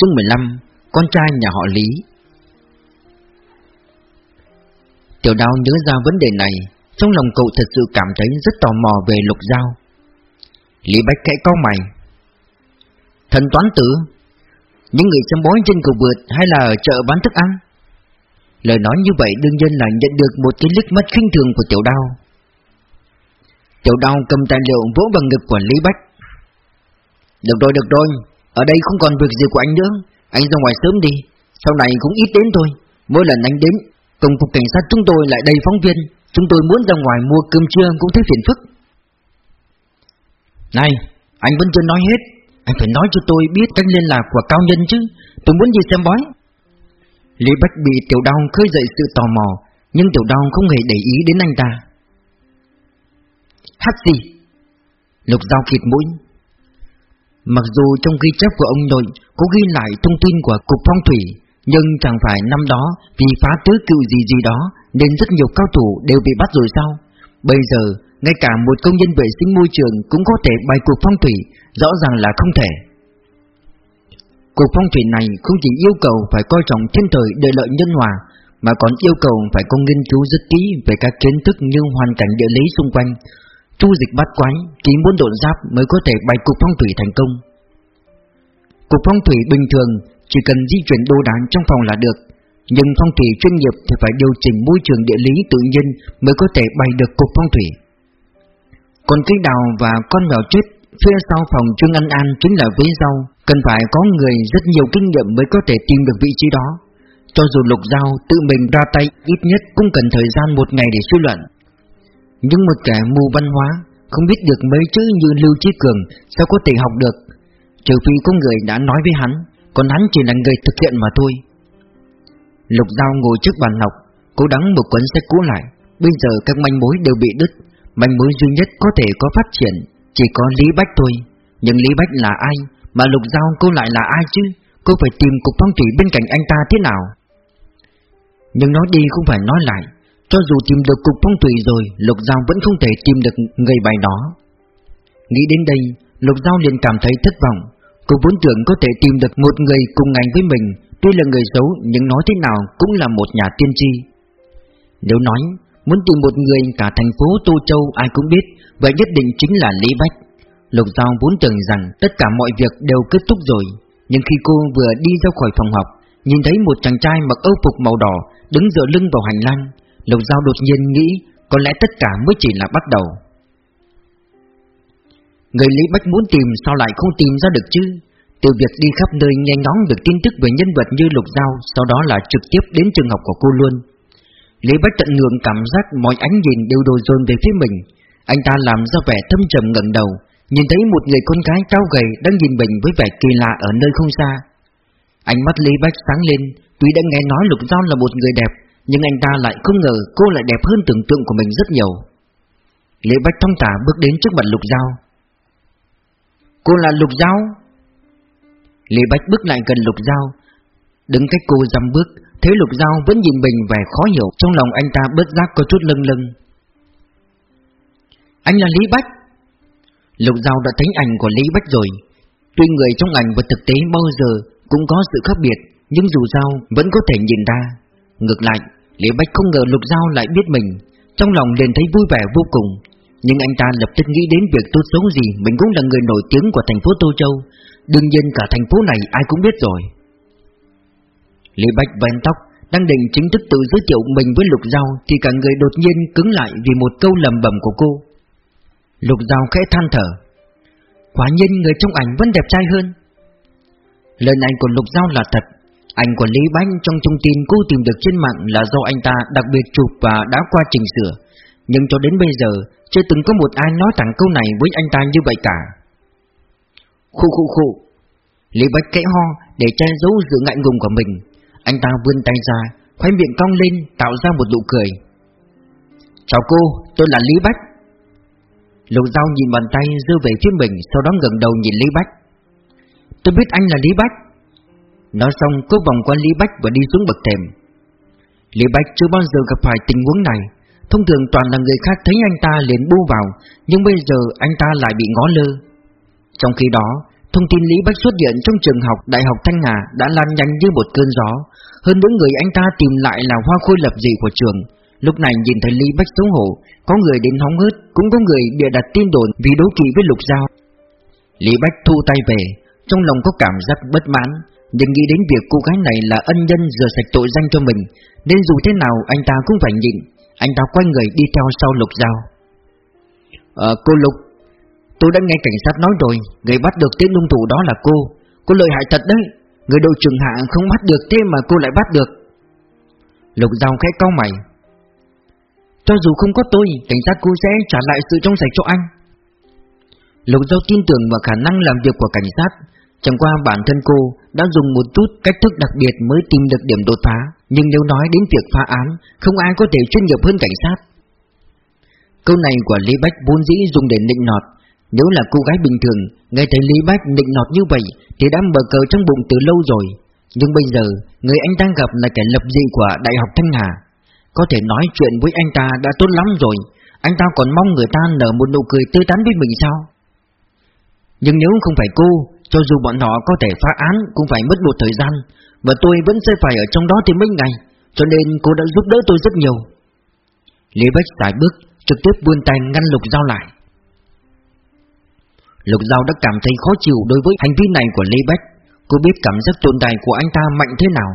Chương 15 Con trai nhà họ Lý. Tiểu đao nhớ ra vấn đề này Trong lòng cậu thật sự cảm thấy rất tò mò về lục giao. Lý Bách kẽ cao mày. Thần toán tử Những người xem bói trên cầu vượt hay là ở chợ bán thức ăn? Lời nói như vậy đương nhiên là nhận được một cái liếc mắt khinh thường của tiểu đao Tiểu đao cầm tài liệu vỗ vào ngực của Lý Bách. Được rồi, được rồi ở đây không còn việc gì của anh nữa. Anh ra ngoài sớm đi. Sau này cũng ít đến thôi. Mỗi lần anh đến Tổng cục cảnh sát chúng tôi lại đầy phóng viên. Chúng tôi muốn ra ngoài mua cơm trưa cũng thấy phiền phức. Này, anh vẫn chưa nói hết. Anh phải nói cho tôi biết cách liên lạc của cao nhân chứ. Tôi muốn đi xem bói. Lý Bách bị tiểu đau khơi dậy sự tò mò Nhưng tiểu đau không hề để ý đến anh ta. Hát gì? Lục dao khịt mũi Mặc dù trong ghi chép của ông nội có ghi lại thông tin của Cục Phong Thủy, Nhưng chẳng phải năm đó vì phá tứ cựu gì gì đó Nên rất nhiều cao thủ đều bị bắt rồi sao? Bây giờ, ngay cả một công nhân vệ sinh môi trường cũng có thể bày Cục Phong Thủy, Rõ ràng là không thể. Cục Phong Thủy này không chỉ yêu cầu phải coi trọng thiên thời địa lợi nhân hòa, Mà còn yêu cầu phải có nghiên cứu rất kỹ về các kiến thức như hoàn cảnh địa lý xung quanh chu dịch bắt quái, Chỉ muốn độn giáp mới có thể bày cục phong thủy thành công. Cục phong thủy bình thường chỉ cần di chuyển đồ đạc trong phòng là được, nhưng phong thủy chuyên nghiệp thì phải điều chỉnh môi trường địa lý tự nhiên mới có thể bày được cục phong thủy. Còn cây đào và con mèo chết phía sau phòng Trương An An chính là vế rau, cần phải có người rất nhiều kinh nghiệm mới có thể tìm được vị trí đó. Cho dù lục dao tự mình ra tay ít nhất cũng cần thời gian một ngày để suy luận. Nhưng một kẻ mù văn hóa, Không biết được mấy chữ như Lưu Chí Cường Sao có thể học được. Trừ phi có người đã nói với hắn, Còn hắn chỉ là người thực hiện mà thôi. Lục Giao ngồi trước bàn học, Cố đắng một cuốn sách cũ lại. Bây giờ các manh mối đều bị đứt, Manh mối duy nhất có thể có phát triển Chỉ có Lý Bách thôi. Nhưng Lý Bách là ai, Mà Lục Giao cô lại là ai chứ? Cô phải tìm cục phong thủy bên cạnh anh ta thế nào? Nhưng nói đi không phải nói lại cho dù tìm được cục phong thủy rồi, Lục Giao vẫn không thể tìm được người bài đó. Nghĩ đến đây, Lục Giao liền cảm thấy thất vọng. Cô vốn tưởng có thể tìm được một người cùng ngành với mình, Tuy là người xấu, Nhưng nói thế nào cũng là một nhà tiên tri. Nếu nói, Muốn tìm một người cả thành phố Tô Châu ai cũng biết, Vậy nhất định chính là Lý Bách. Lục Giao vốn tưởng rằng tất cả mọi việc đều kết thúc rồi, Nhưng khi cô vừa đi ra khỏi phòng học Nhìn thấy một chàng trai mặc âu phục màu đỏ Đứng dựa lưng vào hành lang Lục Giao đột nhiên nghĩ Có lẽ tất cả mới chỉ là bắt đầu. Người Lý Bách muốn tìm sao lại không tìm ra được chứ? Từ việc đi khắp nơi nghe ngóng được tin tức về nhân vật như Lục Giao, Sau đó là trực tiếp đến trường học của cô luôn. Lý Bách tận hưởng cảm giác mọi ánh nhìn đều đổ dồn về phía mình. Anh ta làm ra vẻ thâm trầm ngẩng đầu, Nhìn thấy một người con gái cao gầy đang nhìn mình với vẻ kỳ lạ ở nơi không xa. Ánh mắt Lý Bách sáng lên, Tuy đã nghe nói Lục Giao là một người đẹp nhưng anh ta lại không ngờ cô lại đẹp hơn tưởng tượng của mình rất nhiều. Lễ Bách thông tả bước đến trước mặt Lục Giao. Cô là Lục Giao? Lê Bách bước lại gần Lục Giao. Đứng cách cô dăm bước, Thấy Lục Giao vẫn nhìn mình vẻ khó hiểu. Trong lòng anh ta bớt giác có chút lưng lưng Anh là Lý Bách. Lục Giao đã thấy ảnh của Lý Bách rồi. Tuy người trong ảnh và thực tế bao giờ Cũng có sự khác biệt, Nhưng dù sao vẫn có thể nhìn ra. Ngược lại Lý Bách không ngờ Lục Giao lại biết mình. Trong lòng liền thấy vui vẻ vô cùng. Nhưng anh ta lập tức nghĩ đến việc tốt xấu gì, Mình cũng là người nổi tiếng của thành phố Tô Châu. Đương nhiên cả thành phố này ai cũng biết rồi. Lý Bách vén tóc, Đang định chính thức tự giới thiệu mình với Lục Giao, Thì cả người đột nhiên cứng lại vì một câu lầm bầm của cô. Lục Giao khẽ than thở, Quả nhiên người trong ảnh vẫn đẹp trai hơn. Lời này của Lục Giao là thật. Ảnh của Lý bánh trong thông tin cô tìm được trên mạng là do anh ta đặc biệt chụp và đã qua chỉnh sửa. Nhưng cho đến bây giờ Chưa từng có một ai nói thẳng câu này với anh ta như vậy cả. Khu khu khu Lý Bách kẽ ho để che giấu sự ngại ngùng của mình. Anh ta vươn tay ra Khoái miệng cong lên tạo ra một nụ cười. Chào cô, tôi là Lý Bách. Lục dao nhìn bàn tay dư về phía mình Sau đó ngẩng đầu nhìn Lý Bách. Tôi biết anh là Lý Bách. Nói xong cô vòng qua Lý Bách và đi xuống bậc thềm Lý Bách chưa bao giờ gặp phải tình huống này Thông thường toàn là người khác thấy anh ta liền bu vào Nhưng bây giờ anh ta lại bị ngó lơ Trong khi đó thông tin Lý Bách xuất hiện trong trường học Đại học Thanh Hà đã lan nhanh như một cơn gió. Hơn nữa người anh ta tìm lại là hoa khôi lập dị của trường. Lúc này nhìn thấy Lý Bách xấu hổ, có người đến hóng hớt, cũng có người bịa đặt tin đồn vì đấu kỵ với Lục Giao. Lý Bách thu tay về, trong lòng có cảm giác bất mãn, nhưng nghĩ đến việc cô gái này là ân nhân rửa sạch tội danh cho mình, nên dù thế nào anh ta cũng phải nhịn. Anh ta quay người đi theo sau Lục Giao. Ờ, cô Lục, tôi đã nghe cảnh sát nói rồi, người bắt được tên hung thủ đó là cô. Cô lợi hại thật đấy, người đội trưởng hạ không bắt được thế mà cô lại bắt được. Lục Giao khẽ cau mày. Cho dù không có tôi, cảnh sát cô sẽ trả lại sự trong sạch cho anh. Lục Giao tin tưởng vào khả năng làm việc của cảnh sát, chẳng qua bản thân cô đã dùng một chút cách thức đặc biệt mới tìm được điểm đột phá, nhưng nếu nói đến việc phá án, không ai có thể chuyên nghiệp hơn cảnh sát. Câu này của Lý Bách vốn dĩ dùng để nịnh nọt, nếu là cô gái bình thường, nghe thấy Lý Bách nịnh nọt như vậy thì đã mở cờ trong bụng từ lâu rồi. Nhưng bây giờ, người anh đang gặp là kẻ lập dị của Đại học Thanh Hà. Có thể nói chuyện với anh ta đã tốt lắm rồi, anh ta còn mong người ta nở một nụ cười tươi tắn với mình sao? Nhưng nếu không phải cô, cho dù bọn họ có thể phá án cũng phải mất một thời gian, và tôi vẫn sẽ phải ở trong đó thêm mấy ngày, cho nên cô đã giúp đỡ tôi rất nhiều. Lý Bách tải bước, trực tiếp vươn tay ngăn Lục Giao lại. Lục Giao đã cảm thấy khó chịu đối với hành vi này của Lý Bách. Cô biết cảm giác tồn tại của anh ta mạnh thế nào.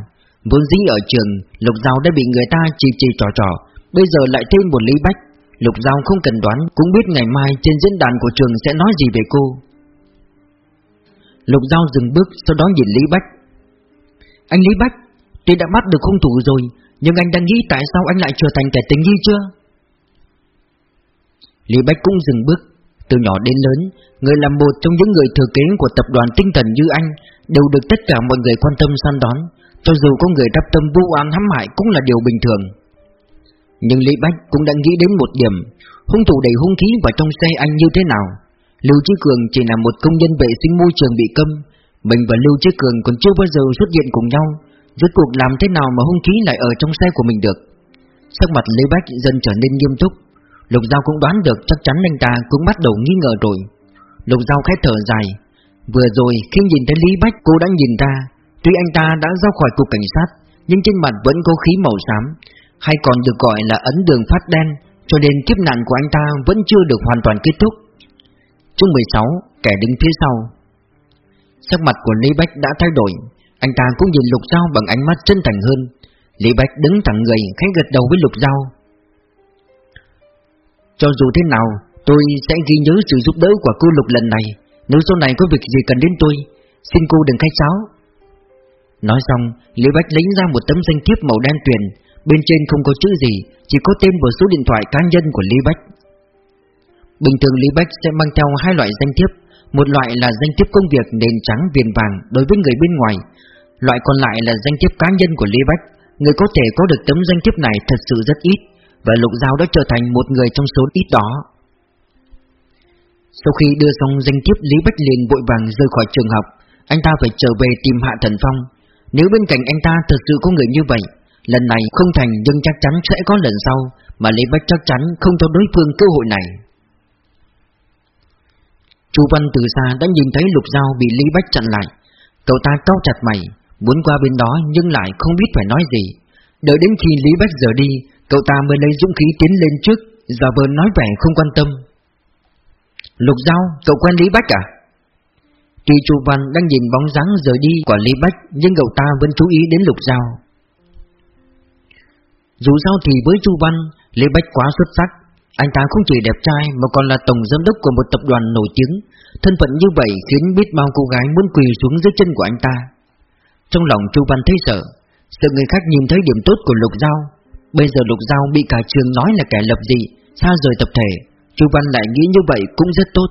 Vốn dĩ ở trường, Lục Giao đã bị người ta chỉ chỉ trò trò, bây giờ lại thêm một Lý Bách. Lục Giao không cần đoán cũng biết ngày mai trên diễn đàn của trường sẽ nói gì về cô. Lục Giao dừng bước, sau đó nhìn Lý Bách. Anh Lý Bách, Tôi đã bắt được hung thủ rồi, Nhưng anh đang nghĩ tại sao anh lại trở thành kẻ tình nghi chưa? Lý Bách cũng dừng bước, Từ nhỏ đến lớn, Người làm một trong những người thừa kế của tập đoàn tinh thần như anh, Đều được tất cả mọi người quan tâm săn đón, Cho dù có người đáp tâm vu oan hãm hại cũng là điều bình thường. Nhưng Lý Bách cũng đã nghĩ đến một điểm, Hung thủ đầy hung khí vào trong xe anh như thế nào? Lưu Chí Cường chỉ là một công nhân vệ sinh môi trường bị câm. Mình và Lưu Chí Cường còn chưa bao giờ xuất hiện cùng nhau. Rốt cuộc làm thế nào mà hung khí lại ở trong xe của mình được? Sắc mặt Lê Bách dần trở nên nghiêm túc. Lục Giao cũng đoán được chắc chắn anh ta cũng bắt đầu nghi ngờ rồi. Lục Giao khẽ thở dài. Vừa rồi khi nhìn thấy Lý Bách, cô đã nhìn ra. Tuy anh ta đã ra khỏi cục cảnh sát, Nhưng trên mặt vẫn có khí màu xám, Hay còn được gọi là ấn đường phát đen, Cho nên kiếp nạn của anh ta vẫn chưa được hoàn toàn kết thúc. Chương 16 Kẻ đứng phía sau. Sắc mặt của Lý Bách đã thay đổi, Anh ta cũng nhìn Lục Giao bằng ánh mắt chân thành hơn. Lý Bách đứng thẳng người, khẽ gật đầu với Lục Giao. Cho dù thế nào, Tôi sẽ ghi nhớ sự giúp đỡ của cô Lục lần này. Nếu sau này có việc gì cần đến tôi, Xin cô đừng khách sáo. Nói xong, Lý Bách lấy ra một tấm danh thiếp màu đen tuyền. Bên trên không có chữ gì, Chỉ có tên và số điện thoại cá nhân của Lý Bách. Bình thường Lý Bách sẽ mang theo hai loại danh thiếp. Một loại là danh thiếp công việc nền trắng viền vàng đối với người bên ngoài. Loại còn lại là danh thiếp cá nhân của Lý Bách. Người có thể có được tấm danh thiếp này thật sự rất ít, Và Lục Giao đã trở thành một người trong số ít đó. Sau khi đưa xong danh thiếp, Lý Bách liền vội vàng rời khỏi trường học. Anh ta phải trở về tìm Hạ Thần Phong. Nếu bên cạnh anh ta thật sự có người như vậy, Lần này không thành nhưng chắc chắn sẽ có lần sau, Mà Lý Bách chắc chắn không cho đối phương cơ hội này. Chu Văn từ xa đã nhìn thấy Lục Giao bị Lý Bách chặn lại. Cậu ta cau chặt mày Muốn qua bên đó nhưng lại không biết phải nói gì. Đợi đến khi Lý Bách rời đi Cậu ta mới lấy dũng khí tiến lên trước Giả vờ nói vẻ không quan tâm. Lục Giao, cậu quen Lý Bách à? Tuy Chu Văn đang nhìn bóng dáng rời đi của Lý Bách Nhưng cậu ta vẫn chú ý đến Lục Giao. Dù sao thì với Chu Văn Lý Bách quá xuất sắc anh ta không chỉ đẹp trai mà còn là tổng giám đốc của một tập đoàn nổi tiếng. Thân phận như vậy khiến biết bao cô gái muốn quỳ xuống dưới chân của anh ta. Trong lòng Chu Văn thấy sợ Sợ người khác nhìn thấy điểm tốt của Lục Giao. Bây giờ Lục Giao bị cả trường nói là kẻ lập dị, Xa rời tập thể. Chu Văn lại nghĩ như vậy cũng rất tốt.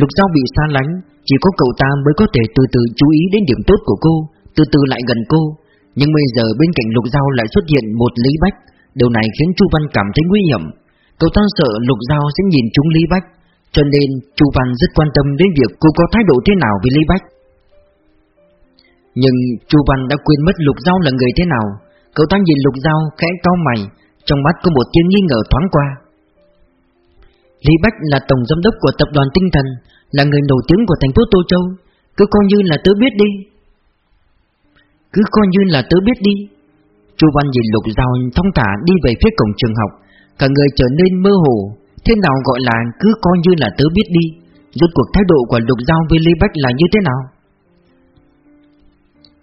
Lục Giao bị xa lánh, Chỉ có cậu ta mới có thể từ từ chú ý đến điểm tốt của cô, Từ từ lại gần cô. Nhưng bây giờ bên cạnh Lục Giao lại xuất hiện một Lý Bách. Điều này khiến Chu Văn cảm thấy nguy hiểm. Cậu ta sợ Lục Giao sẽ nhìn chúng Lý Bách, Cho nên Chu Văn rất quan tâm đến việc cô có thái độ thế nào với Lý Bách. Nhưng Chu Văn đã quên mất Lục Giao là người thế nào. Cậu ta nhìn Lục Giao khẽ cau mày, Trong mắt có một tiếng nghi ngờ thoáng qua. Lý Bách là tổng giám đốc của tập đoàn Tinh Thần, Là người nổi tiếng của thành phố Tô Châu. Cứ coi như là tớ biết đi. Cứ coi như là tớ biết đi. Chu Văn nhìn Lục Giao thong thả đi về phía cổng trường học. Cả người trở nên mơ hồ. Thế nào gọi là cứ coi như là tớ biết đi. Rốt cuộc thái độ của Lục Giao với Lý Bách là như thế nào?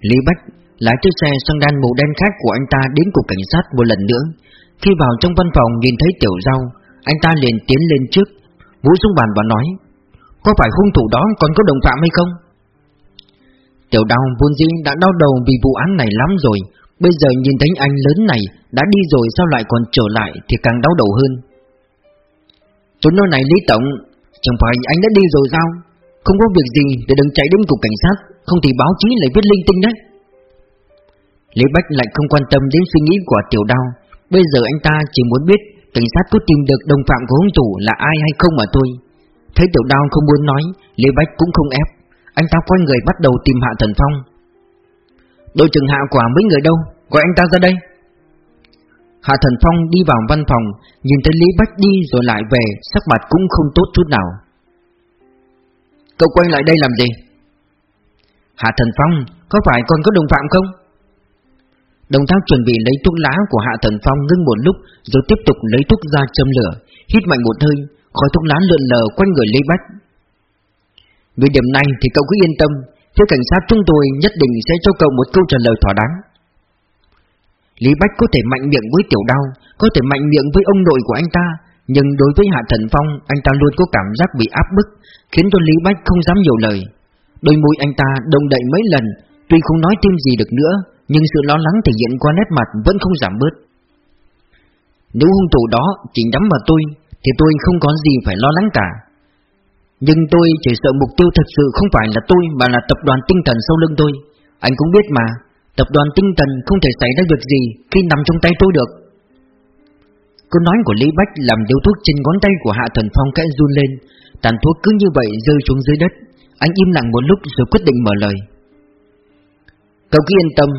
Lý Bách lái chiếc xe sang đan màu đen khác của anh ta đến cục cảnh sát một lần nữa. Khi vào trong văn phòng nhìn thấy Tiểu Giao, Anh ta liền tiến lên trước Vũ xuống bàn và nói, Có phải hung thủ đó còn có đồng phạm hay không? Tiểu đau vốn dĩ đã đau đầu vì vụ án này lắm rồi Bây giờ nhìn thấy anh lớn này, Đã đi rồi sao lại còn trở lại Thì càng đau đầu hơn. Chỗ nơi này Lý Tổng, Chẳng phải anh đã đi rồi sao? Không có việc gì để đừng chạy đến cục cảnh sát, Không thì báo chí lại viết linh tinh đấy. Lý Bách lại không quan tâm đến suy nghĩ của tiểu đau Bây giờ anh ta chỉ muốn biết Cảnh sát có tìm được đồng phạm của hung thủ là ai hay không mà thôi. Thấy tiểu đau không muốn nói, Lý Bách cũng không ép. Anh ta quay người bắt đầu tìm Hạ Thần Phong. Đội trưởng Hạ quả mấy người đâu? Gọi anh ta ra đây. Hạ Thần Phong đi vào văn phòng, Nhìn thấy Lý Bách đi rồi lại về, Sắc mặt cũng không tốt chút nào. Cậu quay lại đây làm gì? Hạ Thần Phong, Có phải còn có đồng phạm không? Đồng thao chuẩn bị lấy thuốc lá của Hạ Thần Phong ngưng một lúc, Rồi tiếp tục lấy thuốc ra châm lửa, Hít mạnh một hơi, Khói thuốc lá lượn lờ quanh người Lý Bách. Vì điểm này thì cậu cứ yên tâm Phía cảnh sát chúng tôi nhất định sẽ cho cậu một câu trả lời thỏa đáng. Lý Bách có thể mạnh miệng với tiểu đau Có thể mạnh miệng với ông nội của anh ta, Nhưng đối với Hạ Thần Phong, Anh ta luôn có cảm giác bị áp bức, Khiến cho Lý Bách không dám nhiều lời. Đôi môi anh ta đồng đậy mấy lần, Tuy không nói thêm gì được nữa, Nhưng sự lo lắng thể hiện qua nét mặt vẫn không giảm bớt. Nếu hung thủ đó chỉ nhắm vào tôi, Thì tôi không có gì phải lo lắng cả. Nhưng tôi chỉ sợ mục tiêu thật sự không phải là tôi Mà là tập đoàn tinh thần sau lưng tôi. Anh cũng biết mà, Tập đoàn tinh thần không thể xảy ra việc gì Khi nằm trong tay tôi được. Câu nói của Lý Bách làm điếu thuốc trên ngón tay của Hạ Thần Phong kẽ run lên. Tàn thuốc cứ như vậy rơi xuống dưới đất. Anh im lặng một lúc rồi quyết định mở lời. Cậu cứ yên tâm,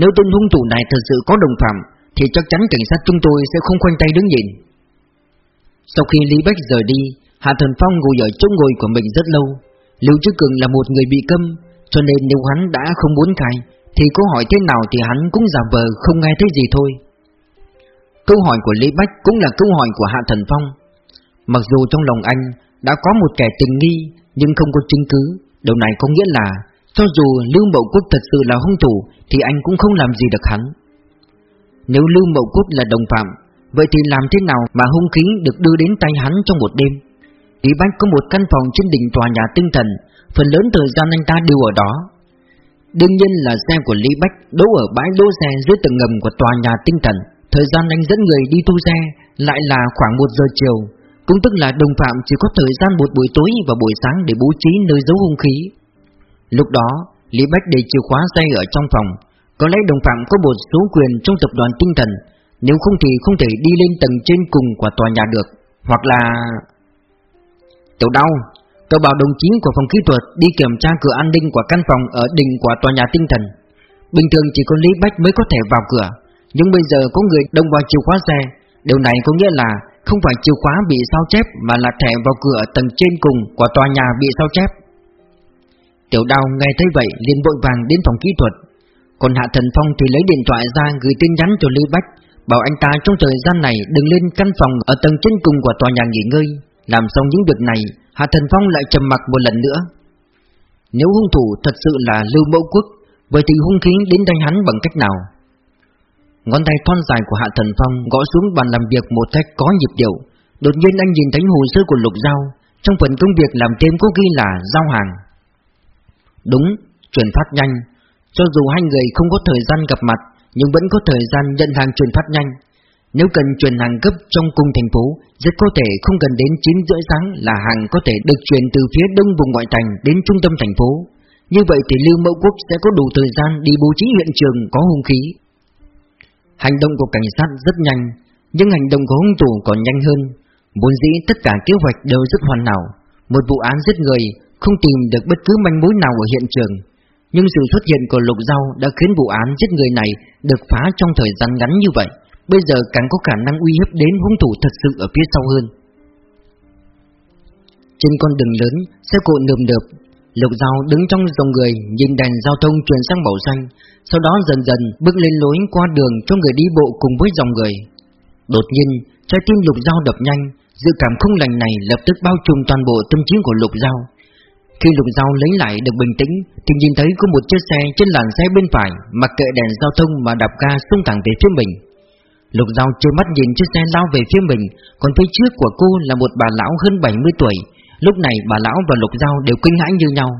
Nếu tên hung thủ này thật sự có đồng phạm, Thì chắc chắn cảnh sát chúng tôi sẽ không khoanh tay đứng nhìn. Sau khi Lý Bách rời đi Hạ Thần Phong ngồi ở chỗ ngồi của mình rất lâu. Lưu Trư Cường là một người bị câm, Cho nên nếu hắn đã không muốn khai, Thì câu hỏi thế nào thì hắn cũng giả vờ không nghe thấy gì thôi. Câu hỏi của Lý Bách cũng là câu hỏi của Hạ Thần Phong. Mặc dù trong lòng anh đã có một kẻ tình nghi, Nhưng không có chứng cứ. Điều này có nghĩa là, Cho dù Lưu Mậu Quốc thật sự là hung thủ, Thì anh cũng không làm gì được hắn. Nếu Lưu Mậu Quốc là đồng phạm, Vậy thì làm thế nào mà hung khí được đưa đến tay hắn trong một đêm? Lý Bách có một căn phòng trên đỉnh tòa nhà tinh thần Phần lớn thời gian anh ta đều ở đó. Đương nhiên là xe của Lý Bách đỗ ở bãi đỗ xe dưới tầng ngầm của tòa nhà tinh thần. Thời gian anh dẫn người đi thu xe lại là khoảng 1 giờ chiều. Cũng tức là đồng phạm chỉ có thời gian một buổi tối và buổi sáng để bố trí nơi giấu hung khí. Lúc đó, Lý Bách để chìa khóa xe ở trong phòng. Có lẽ đồng phạm có một số quyền trong tập đoàn tinh thần Nếu không thì không thể đi lên tầng trên cùng của tòa nhà được. Hoặc là... Tiểu đau, tôi bảo đồng chí của phòng kỹ thuật đi kiểm tra cửa an ninh của căn phòng ở đỉnh của tòa nhà tinh thần. Bình thường chỉ có Lý Bách mới có thể vào cửa nhưng bây giờ có người đông vào chìa khóa xe. Điều này có nghĩa là Không phải chìa khóa bị sao chép Mà là thẻ vào cửa tầng trên cùng Của tòa nhà bị sao chép. Tiểu đào nghe thấy vậy liền vội vàng đến phòng kỹ thuật. Còn Hạ Thần Phong thì lấy điện thoại ra Gửi tin nhắn cho Lý Bách Bảo anh ta trong thời gian này đừng lên căn phòng Ở tầng trên cùng của tòa nhà nghỉ ngơi. Làm xong những việc này Hạ Thần Phong lại trầm mặc một lần nữa Nếu hung thủ thật sự là Lưu Mẫu Quốc Vậy thì hung khí đến đánh hắn bằng cách nào Ngón tay thon dài của Hạ Thần Phong gõ xuống bàn làm việc một cách có nhịp điệu. Đột nhiên anh nhìn thấy hồ sơ của Lục Giao, trong phần công việc làm thêm có ghi là giao hàng. Đúng, chuyển phát nhanh. Cho dù hai người không có thời gian gặp mặt, nhưng vẫn có thời gian nhận hàng chuyển phát nhanh. Nếu cần chuyển hàng gấp trong cung thành phố, rất có thể không cần đến 9 rưỡi sáng là hàng có thể được chuyển từ phía đông vùng ngoại thành đến trung tâm thành phố. Như vậy thì Lưu Mẫu Quốc sẽ có đủ thời gian đi bố trí hiện trường có hung khí, Hành động của cảnh sát rất nhanh, nhưng hành động của hung thủ còn nhanh hơn. Vốn dĩ tất cả kế hoạch đều rất hoàn hảo. Một vụ án giết người không tìm được bất cứ manh mối nào ở hiện trường. Nhưng sự xuất hiện của Lục Giao đã khiến vụ án giết người này được phá trong thời gian ngắn như vậy. Bây giờ càng có khả năng uy hiếp đến hung thủ thật sự ở phía sau hơn. Trên con đường lớn, xe cộ nườm nượp, Lục Giao đứng trong dòng người nhìn đèn giao thông chuyển sang màu xanh Sau đó dần dần bước lên lối qua đường cho người đi bộ cùng với dòng người. Đột nhiên trái tim Lục Giao đập nhanh Dự cảm không lành này lập tức bao trùm toàn bộ tâm trí của Lục Giao. Khi Lục Giao lấy lại được bình tĩnh Thì nhìn thấy có một chiếc xe trên làn xe bên phải Mặc kệ đèn giao thông mà đạp ga xung thẳng về phía mình. Lục Giao trôi mắt nhìn chiếc xe lao về phía mình Còn phía trước của cô là một bà lão hơn 70 tuổi. Lúc này bà lão và Lục Giao đều kinh hãi như nhau.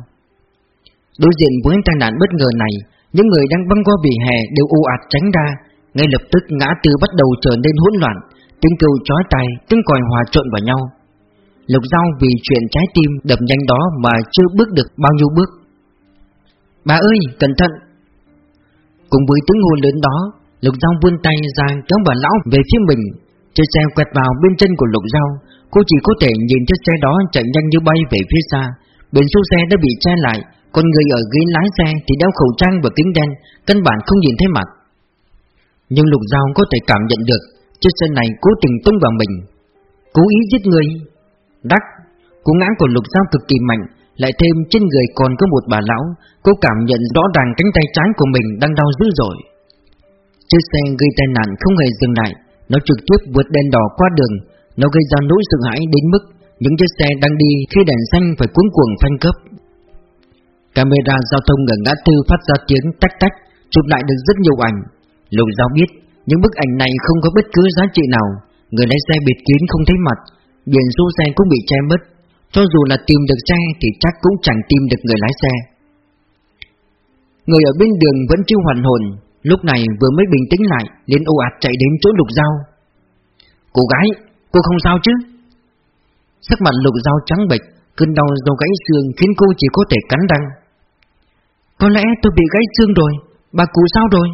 Đối diện với tai nạn bất ngờ này Những người đang băng qua vỉa hè đều u ạt tránh ra Ngay lập tức ngã tư bắt đầu trở nên hỗn loạn Tiếng kêu chói tai, tiếng còi hòa trộn vào nhau. Lục Giao vì chuyện trái tim đập nhanh đó mà chưa bước được bao nhiêu bước. Bà ơi, cẩn thận! Cùng với tiếng hô lớn đó Lục Giao vươn tay ra kéo bà lão về phía mình. Chiếc xe quẹt vào bên chân của Lục Giao. Cô chỉ có thể nhìn chiếc xe đó chạy nhanh như bay về phía xa. Biển số xe đã bị che lại. Còn người ở ghế lái xe thì đeo khẩu trang và kính đen, Căn bản không nhìn thấy mặt. Nhưng Lục Giao có thể cảm nhận được, Chiếc xe này cố tình tung vào mình. Cố ý giết người. Đắc. Cú ngã của Lục Giao cực kỳ mạnh, Lại thêm trên người còn có một bà lão. Cô cảm nhận rõ ràng cánh tay trái của mình đang đau dữ dội. Chiếc xe gây tai nạn không hề dừng lại. Nó trực tiếp vượt đèn đỏ qua đường. Nó gây ra nỗi sợ hãi đến mức Những chiếc xe đang đi khi đèn xanh phải cuốn cuồng phanh cấp Camera giao thông ở ngã tư phát ra tiếng tách tách, Chụp lại được rất nhiều ảnh. Lục Giao biết những bức ảnh này không có bất cứ giá trị nào. Người lái xe bịt kín không thấy mặt, Biển số xe cũng bị che mất. Cho dù là tìm được xe thì chắc cũng chẳng tìm được người lái xe. Người ở bên đường vẫn chưa hoàn hồn. Lúc này vừa mới bình tĩnh lại liền ồ ạt chạy đến chỗ lục dao Cô gái, cô không sao chứ? Sắc mặt lục dao trắng bệch Cơn đau do gãy xương khiến cô chỉ có thể cắn răng. Có lẽ tôi bị gãy xương rồi Bà cụ sao rồi?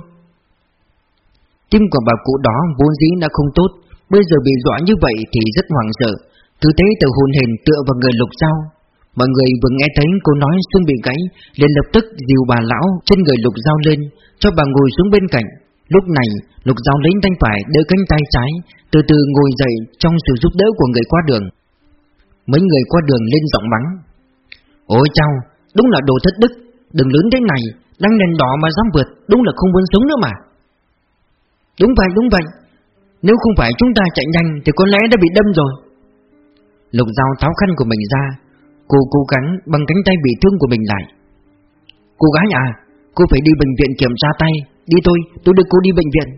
Tim của bà cụ đó vốn dĩ đã không tốt Bây giờ bị dọa như vậy thì rất hoảng sợ. Tư thế từ hồn hình tựa vào người lục dao Mọi người vừa nghe thấy cô nói xương bị gãy liền lập tức dìu bà lão trên người lục dao lên Cho bà ngồi xuống bên cạnh. Lúc này lục dao lấy tay phải đỡ cánh tay trái Từ từ ngồi dậy trong sự giúp đỡ của người qua đường. Mấy người qua đường lên giọng mắng Ôi chao, đúng là đồ thất đức Đừng lớn thế này Đang đèn đỏ mà dám vượt Đúng là không muốn sống nữa mà. Đúng vậy, đúng vậy Nếu không phải chúng ta chạy nhanh Thì có lẽ đã bị đâm rồi. Lục dao tháo khăn của mình ra Cô cố gắng bằng cánh tay bị thương của mình lại. Cô gái à Cô phải đi bệnh viện kiểm tra tay. Đi thôi, tôi đưa cô đi bệnh viện.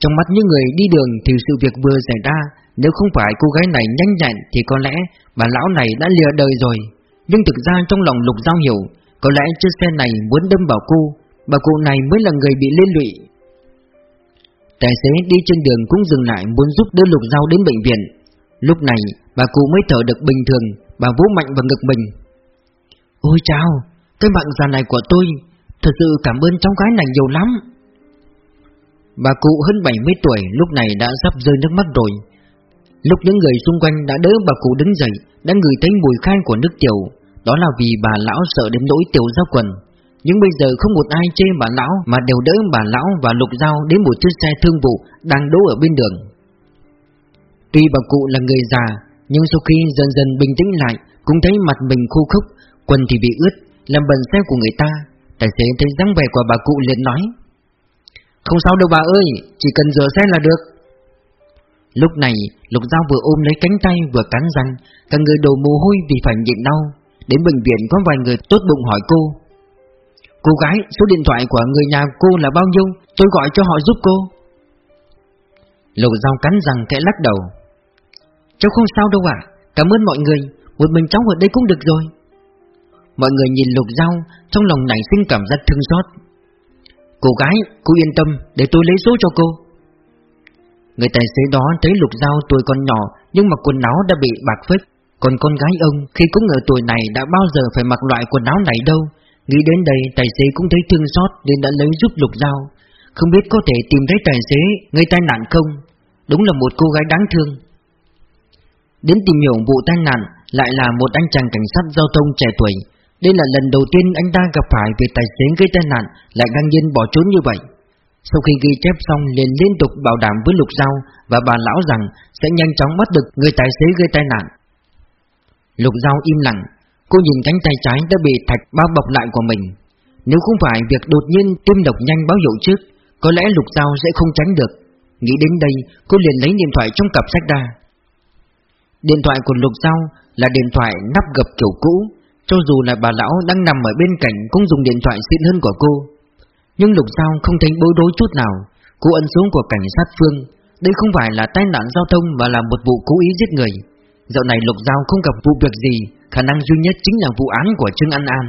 Trong mắt những người đi đường Thì sự việc vừa xảy ra. Nếu không phải cô gái này nhanh nhẹn Thì có lẽ bà lão này đã lìa đời rồi. Nhưng thực ra trong lòng lục giao hiểu Có lẽ chiếc xe này muốn đâm vào cô Bà cụ này mới là người bị liên lụy. Tài xế đi trên đường cũng dừng lại muốn giúp đưa lục dao đến bệnh viện. Lúc này bà cụ mới thở được bình thường. Bà vỗ mạnh vào ngực mình. Ôi chào, Cái mạng già này của tôi, Thật sự cảm ơn cháu gái này nhiều lắm. Bà cụ hơn 70 tuổi lúc này đã sắp rơi nước mắt rồi. Lúc những người xung quanh đã đỡ bà cụ đứng dậy, Đã ngửi thấy mùi khai của nước tiểu. Đó là vì bà lão sợ đến nỗi tiểu ra quần. Nhưng bây giờ không một ai chê bà lão Mà đều đỡ bà lão và lục dao Đến một chiếc xe thương vụ đang đỗ ở bên đường. Tuy bà cụ là người già nhưng sau khi dần dần bình tĩnh lại Cũng thấy mặt mình khô khốc Quần thì bị ướt Làm bẩn xe của người ta Tài xế thấy dáng vẻ của bà cụ liền nói Không sao đâu bà ơi Chỉ cần rửa xe là được Lúc này Lục Giao vừa ôm lấy cánh tay vừa cắn răng Cả người đổ mồ hôi vì phải nhịn đau Đến bệnh viện có vài người tốt bụng hỏi cô Cô gái, số điện thoại của người nhà cô là bao nhiêu? Tôi gọi cho họ giúp cô. Lục giao cắn răng kẽ lắc đầu. Cháu không sao đâu ạ, cảm ơn mọi người, một mình cháu ở đây cũng được rồi. Mọi người nhìn lục dao, trong lòng nảy sinh cảm giác thương xót. Cô gái, cô yên tâm, để tôi lấy số cho cô. Người tài xế đó thấy lục dao tuổi còn nhỏ nhưng mà quần áo đã bị bạc phết. Còn con gái ông khi cũng ở tuổi này đã bao giờ phải mặc loại quần áo này đâu Nghĩ đến đây tài xế cũng thấy thương xót nên đã lấy giúp lục dao Không biết có thể tìm thấy tài xế người tai nạn không Đúng là một cô gái đáng thương Đến tìm hiểu vụ tai nạn lại là một anh chàng cảnh sát giao thông trẻ tuổi. Đây là lần đầu tiên anh ta gặp phải việc tài xế gây tai nạn lại ngang nhiên bỏ trốn như vậy. Sau khi ghi chép xong liền liên tục bảo đảm với lục giao và bà lão rằng sẽ nhanh chóng bắt được người tài xế gây tai nạn. Lục giao im lặng, Cô nhìn cánh tay trái đã bị thạch bao bọc lại của mình. Nếu không phải việc đột nhiên tiêm độc nhanh báo hiệu trước, Có lẽ Lục Giao sẽ không tránh được. Nghĩ đến đây, cô liền lấy điện thoại trong cặp sách ra. Điện thoại của Lục Giao là điện thoại nắp gập kiểu cũ, Cho dù là bà lão đang nằm ở bên cạnh cũng dùng điện thoại xịn hơn của cô. Nhưng Lục Giao không thấy bối rối chút nào. Cô ấn xuống của cảnh sát Phương, Đây không phải là tai nạn giao thông mà là một vụ cố ý giết người. Dạo này Lục Giao không gặp vụ việc gì, Khả năng duy nhất chính là vụ án của Trương An An.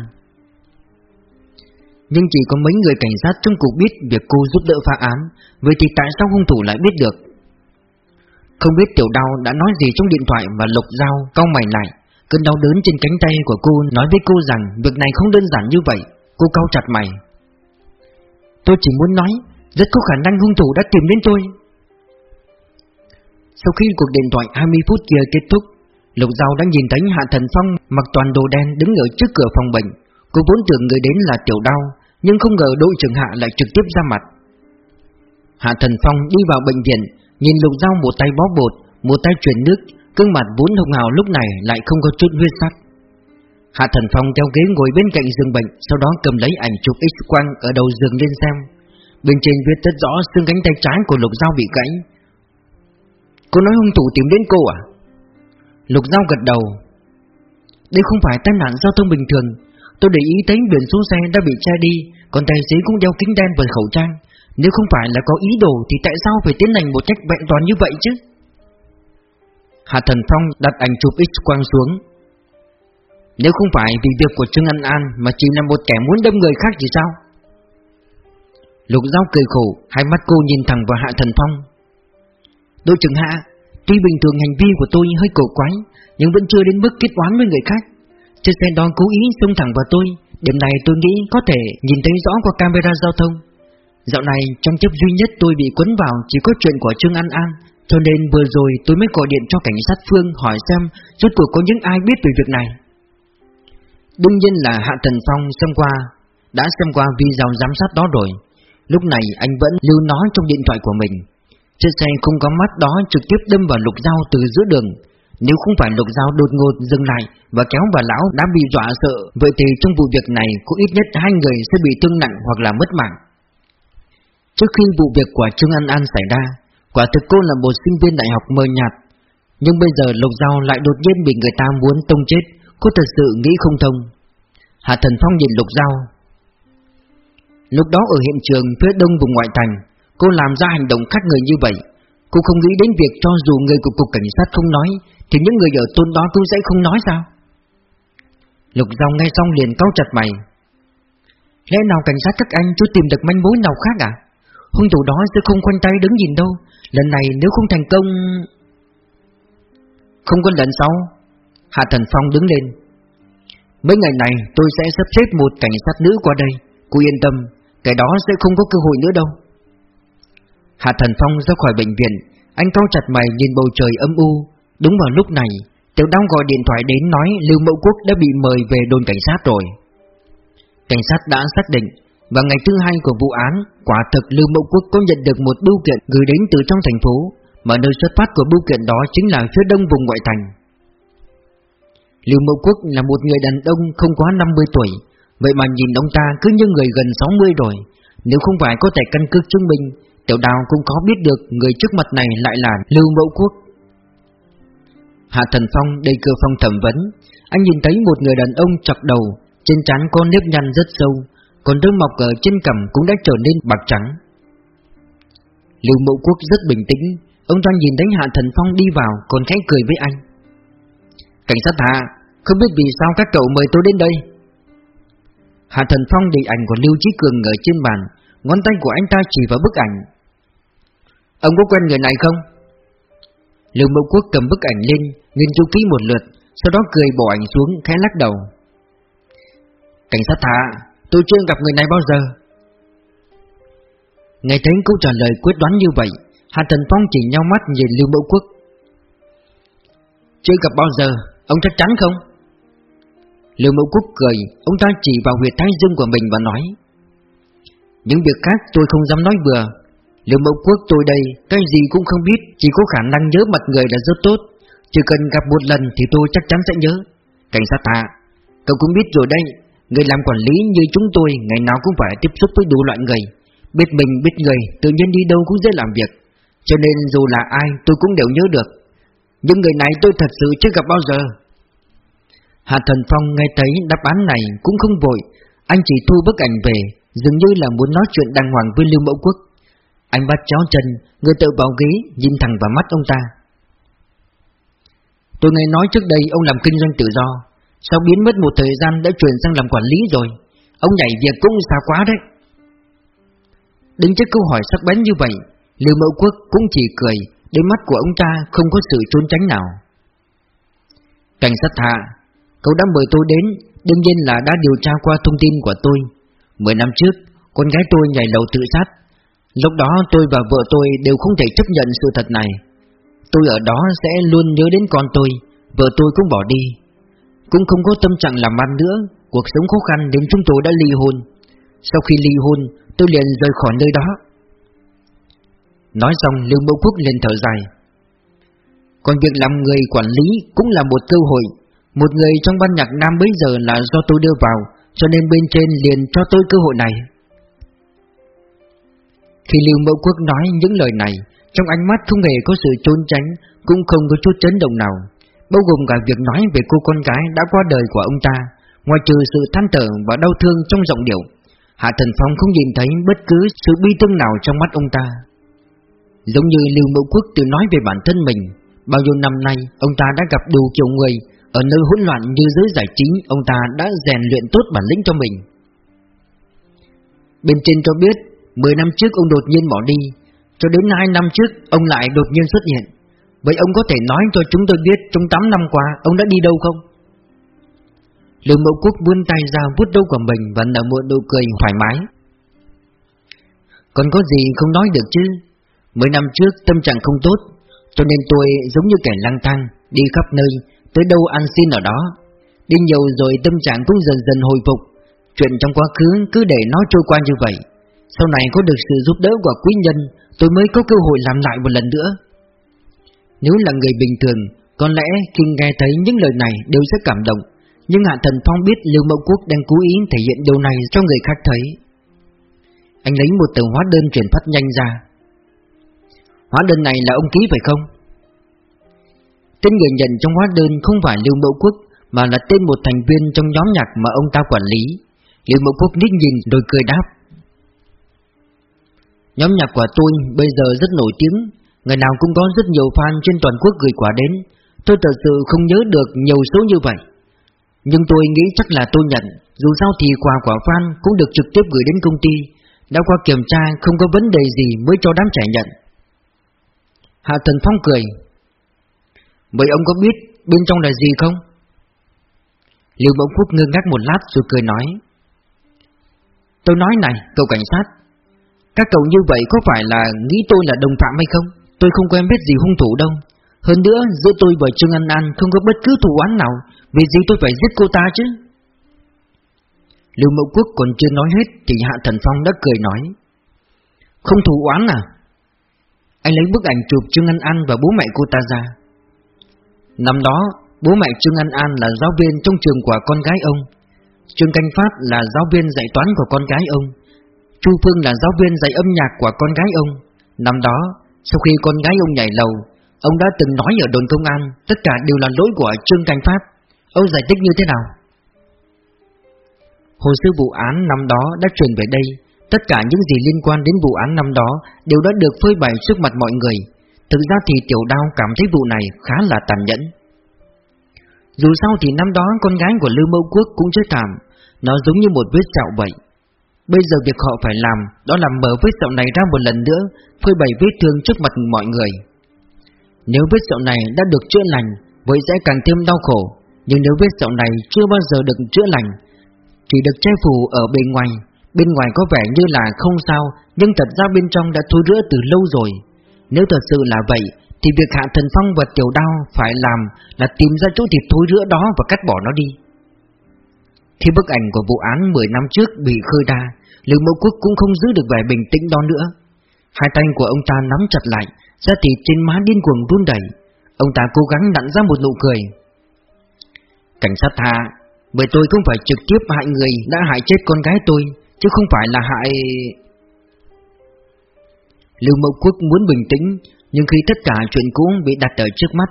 Nhưng chỉ có mấy người cảnh sát trong cục biết việc cô giúp đỡ phá án, Vậy thì tại sao hung thủ lại biết được? Không biết tiểu đau đã nói gì trong điện thoại mà Lục Giao cau mày lại Cơn đau đớn trên cánh tay của cô nói với cô rằng Việc này không đơn giản như vậy Cô cau chặt mày Tôi chỉ muốn nói Rất có khả năng hung thủ đã tìm đến tôi Sau khi cuộc điện thoại 20 phút kia kết thúc Lục Giao đã nhìn thấy Hạ Thần Phong mặc toàn đồ đen đứng ở trước cửa phòng bệnh. Cô vốn tưởng người đến là Tiểu Đao, nhưng không ngờ đội trưởng Hạ lại trực tiếp ra mặt. Hạ Thần Phong đi vào bệnh viện, nhìn Lục dao một tay bó bột, một tay chuyển nước, gương mặt vốn hồng hào lúc này lại không có chút huyết sắc. Hạ Thần Phong theo ghế ngồi bên cạnh giường bệnh, sau đó cầm lấy ảnh chụp X quang ở đầu giường lên xem. Bên trên viết rất rõ xương cánh tay trái của Lục Giao bị gãy. Cô nói hung thủ tìm đến cô à? Lục Giao gật đầu Đây không phải tai nạn giao thông bình thường Tôi để ý thấy biển số xe đã bị che đi Còn tài xế cũng đeo kính đen và khẩu trang nếu không phải là có ý đồ Thì tại sao phải tiến hành một cách vẹn toàn như vậy chứ? Hạ Thần Phong đặt ảnh chụp X quang xuống. Nếu không phải vì việc của Trương An An Mà chỉ là một kẻ muốn đâm người khác thì sao? Lục Giao cười khổ, Hai mắt cô nhìn thẳng vào Hạ Thần Phong. Đội trưởng Hạ, Tuy bình thường hành vi của tôi hơi cổ quái, Nhưng vẫn chưa đến mức kết oán với người khác. Chiếc xe đó cố ý xông thẳng vào tôi, Điểm này tôi nghĩ có thể nhìn thấy rõ qua camera giao thông. Dạo này, trong chấp duy nhất tôi bị quấn vào Chỉ có chuyện của Trương An An. Cho nên vừa rồi tôi mới gọi điện cho cảnh sát Phương Hỏi xem rốt cuộc có những ai biết về việc này. Đương nhiên là Hạ Thần Phong xem qua, Đã xem qua video giám sát đó rồi. Lúc này, anh vẫn lưu nó trong điện thoại của mình. Chiếc xe không có mắt đó trực tiếp đâm vào lục dao từ giữa đường. Nếu không phải lục dao đột ngột dừng lại Và kéo bà lão đã bị dọa sợ, Vậy thì trong vụ việc này, có ít nhất hai người sẽ bị thương nặng hoặc là mất mạng. Trước khi vụ việc của Trương An An xảy ra, Quả thực cô là một sinh viên đại học mơ nhạt. Nhưng bây giờ lục giao lại đột nhiên bị người ta muốn tông chết, Cô thật sự nghĩ không thông. Hạ Thần Phong nhìn lục giao. Lúc đó ở hiện trường phía đông vùng ngoại thành, Cô làm ra hành động khác người như vậy. Cô không nghĩ đến việc cho dù người của cục cảnh sát không nói, Thì những người ở tôn đó cũng sẽ không nói sao? Lục giao nghe xong liền cau chặt mày. Lẽ nào cảnh sát các anh chưa tìm được manh mối nào khác à? Hung thủ đó sẽ không khoanh tay đứng nhìn đâu. Lần này nếu không thành công, Không có lần sau, Hạ Thần Phong đứng lên. Mấy ngày này tôi sẽ sắp xếp một cảnh sát nữ qua đây. Cô yên tâm Cái đó sẽ không có cơ hội nữa đâu. Hạ Thần Phong ra khỏi bệnh viện. Anh cau chặt mày nhìn bầu trời âm u. Đúng vào lúc này, Tiểu Đông gọi điện thoại đến nói Lưu mẫu Quốc đã bị mời về đồn cảnh sát rồi. Cảnh sát đã xác định và ngày thứ hai của vụ án, Quả thực Lưu Mậu Quốc có nhận được một bưu kiện Gửi đến từ trong thành phố, Mà nơi xuất phát của bưu kiện đó Chính là phía đông vùng ngoại thành. Lưu Mậu Quốc là một người đàn ông Không quá 50 tuổi, Vậy mà nhìn ông ta cứ như người gần 60 rồi. Nếu không phải có thể căn cước chứng minh, Tiểu đào cũng có biết được người trước mặt này lại là Lưu Mậu Quốc. Hạ Thần Phong đầy cửa phòng thẩm vấn, Anh nhìn thấy một người đàn ông chọc đầu, Trên trán có nếp nhăn rất sâu còn đôi mọc ở trên cằm cũng đã trở nên bạc trắng Lưu Mộ Quốc rất bình tĩnh Ông ta nhìn thấy Hạ Thần Phong đi vào Còn khẽ cười với anh Cảnh sát Hạ Không biết vì sao các cậu mời tôi đến đây Hạ Thần Phong để ảnh của Lưu Chí Cường ở trên bàn Ngón tay của anh ta chỉ vào bức ảnh Ông có quen người này không? Lưu Mậu Quốc cầm bức ảnh lên, nghiên cứu kỹ một lượt, sau đó cười bỏ ảnh xuống, khẽ lắc đầu. Cảnh sát hạ, tôi chưa gặp người này bao giờ. Nghe thấy câu trả lời quyết đoán như vậy, Hạ Thần Phong chỉ nhau mắt nhìn Lưu Mậu Quốc. Chưa gặp bao giờ, ông chắc chắn không? Lưu Mậu Quốc cười, ông ta chỉ vào huyệt thái dương của mình và nói Những việc khác tôi không dám nói vừa Lưu mẫu quốc tôi đây Cái gì cũng không biết Chỉ có khả năng nhớ mặt người là rất tốt Chỉ cần gặp một lần thì tôi chắc chắn sẽ nhớ Cảnh sát hạ Cậu cũng biết rồi đây Người làm quản lý như chúng tôi Ngày nào cũng phải tiếp xúc với đủ loại người. Biết mình, biết người, Tự nhiên đi đâu cũng dễ làm việc. Cho nên dù là ai, tôi cũng đều nhớ được. Nhưng người này tôi thật sự chưa gặp bao giờ. Hạ Thần Phong nghe thấy đáp án này cũng không vội. Anh chỉ thu bức ảnh về, Dường như là muốn nói chuyện đàng hoàng với Lưu Mẫu Quốc. Anh bắt chó chân, Người tự vào ghế, Nhìn thẳng vào mắt ông ta. Tôi nghe nói trước đây ông làm kinh doanh tự do. Sau biến mất một thời gian đã chuyển sang làm quản lý rồi? Ông nhảy việc cũng xa quá đấy. Đứng trước câu hỏi sắc bén như vậy, Lưu Mẫu Quốc cũng chỉ cười, Đôi mắt của ông ta không có sự trốn tránh nào. Cảnh sát hạ, Cậu đã mời tôi đến, Đương nhiên là đã điều tra qua thông tin của tôi. Mười năm trước, Con gái tôi nhảy lầu tự sát. Lúc đó tôi và vợ tôi đều không thể chấp nhận sự thật này. Tôi ở đó sẽ luôn nhớ đến con tôi, Vợ tôi cũng bỏ đi. Cũng không có tâm trạng làm ăn nữa, Cuộc sống khó khăn đến chúng tôi đã ly hôn. Sau khi ly hôn, Tôi liền rời khỏi nơi đó. Nói xong, Lưu Mẫu Quốc liền thở dài. Còn việc làm người quản lý Cũng là một cơ hội. Một người trong ban nhạc nam bây giờ là do tôi đưa vào, Cho nên bên trên liền cho tôi cơ hội này. Khi Lưu Mẫu Quốc nói những lời này, trong ánh mắt không hề có sự trốn tránh, Cũng không có chút chấn động nào. Bao gồm cả việc nói về cô con gái đã qua đời của ông ta Ngoài trừ sự than thở và đau thương trong giọng điệu. Hạ Thần Phong không nhìn thấy bất cứ sự bi thương nào trong mắt ông ta. Giống như Lưu Mậu Quốc tự nói về bản thân mình, Bao nhiêu năm nay ông ta đã gặp đủ kiểu người, Ở nơi hỗn loạn như giới giải trí, Ông ta đã rèn luyện tốt bản lĩnh cho mình. Bên trên cho biết 10 năm trước ông đột nhiên bỏ đi, cho đến 2 năm trước ông lại đột nhiên xuất hiện. Vậy ông có thể nói cho chúng tôi biết Trong 8 năm qua ông đã đi đâu không? Lưu Mậu Quốc vươn tay ra, vuốt đâu của mình Và nở một nụ cười thoải mái. Còn có gì không nói được chứ? Mấy năm trước tâm trạng không tốt, Cho nên tôi giống như kẻ lang thang, Đi khắp nơi, Tới đâu ăn xin ở đó. Đi nhiều rồi tâm trạng cũng dần dần hồi phục. Chuyện trong quá khứ cứ để nó trôi qua như vậy. Sau này có được sự giúp đỡ của quý nhân, tôi mới có cơ hội làm lại một lần nữa. Nếu là người bình thường, có lẽ khi nghe thấy những lời này đều sẽ cảm động, nhưng Hạ Thần Phong biết Lưu Mậu Quốc đang cố ý thể hiện điều này cho người khác thấy. Anh lấy một tờ hóa đơn chuyển phát nhanh ra. Hóa đơn này là ông ký phải không? Tên người nhận trong hóa đơn không phải Lưu Mậu Quốc mà là tên một thành viên trong nhóm nhạc mà ông ta quản lý. Lưu Mậu Quốc nít nhìn rồi cười đáp. Nhóm nhạc của tôi bây giờ rất nổi tiếng Ngày nào cũng có rất nhiều fan trên toàn quốc gửi quà đến. Tôi thật sự không nhớ được nhiều số như vậy. Nhưng tôi nghĩ chắc là tôi nhận. Dù sao thì quà của fan cũng được trực tiếp gửi đến công ty. Đã qua kiểm tra không có vấn đề gì mới cho đám trẻ nhận. Hạ Thần Phong cười. Vậy ông có biết bên trong là gì không? Lưu Bỗng Phúc ngơ ngác một lát rồi cười nói. Tôi nói này, cậu cảnh sát. Các cậu như vậy có phải là nghĩ tôi là đồng phạm hay không? Tôi không quen biết gì hung thủ đâu. Hơn nữa, giữa tôi và Trương An An không có bất cứ thủ án nào, vì gì tôi phải giết cô ta chứ? Lưu Mậu Quốc còn chưa nói hết thì Hạ Thần Phong đã cười nói. Không thủ án à? Anh lấy bức ảnh chụp Trương An An và bố mẹ cô ta ra. Năm đó, bố mẹ Trương An An là giáo viên trong trường của con gái ông. Trương Canh Phát là giáo viên dạy toán của con gái ông. Chu Phương là giáo viên dạy âm nhạc của con gái ông Năm đó, sau khi con gái ông nhảy lầu, Ông đã từng nói ở đồn công an, Tất cả đều là lỗi của Trương Cảnh Pháp Ông giải thích như thế nào? Hồ sơ vụ án năm đó đã truyền về đây. Tất cả những gì liên quan đến vụ án năm đó Đều đã được phơi bày trước mặt mọi người. Thực ra thì Tiểu Đao cảm thấy vụ này khá là tàn nhẫn. Dù sao thì năm đó con gái của Lưu Mâu Quốc cũng chết thảm. Nó giống như một vết sẹo vậy. Bây giờ việc họ phải làm Đó là mở vết sẹo này ra một lần nữa, Phơi bày vết thương trước mặt mọi người. Nếu vết sẹo này đã được chữa lành, Vậy sẽ càng thêm đau khổ. Nhưng nếu vết sẹo này chưa bao giờ được chữa lành, Chỉ được che phủ ở bên ngoài Bên ngoài có vẻ như là không sao, Nhưng thật ra bên trong đã thối rữa từ lâu rồi. Nếu thật sự là vậy, Thì việc Hạ Thần Phong và Tiểu Đao phải làm Là tìm ra chỗ thịt thối rữa đó và cắt bỏ nó đi. Khi bức ảnh của vụ án 10 năm trước bị khơi ra Lưu Mẫu Quốc cũng không giữ được vẻ bình tĩnh đó nữa. Hai tay của ông ta nắm chặt lại, da thịt trên má điên cuồng run đẩy. Ông ta cố gắng nặn ra một nụ cười. Cảnh sát tha, Bởi tôi không phải trực tiếp hại người đã hại chết con gái tôi Chứ không phải là hại... Lưu Mậu Quốc muốn bình tĩnh Nhưng khi tất cả chuyện cũ bị đặt ở trước mắt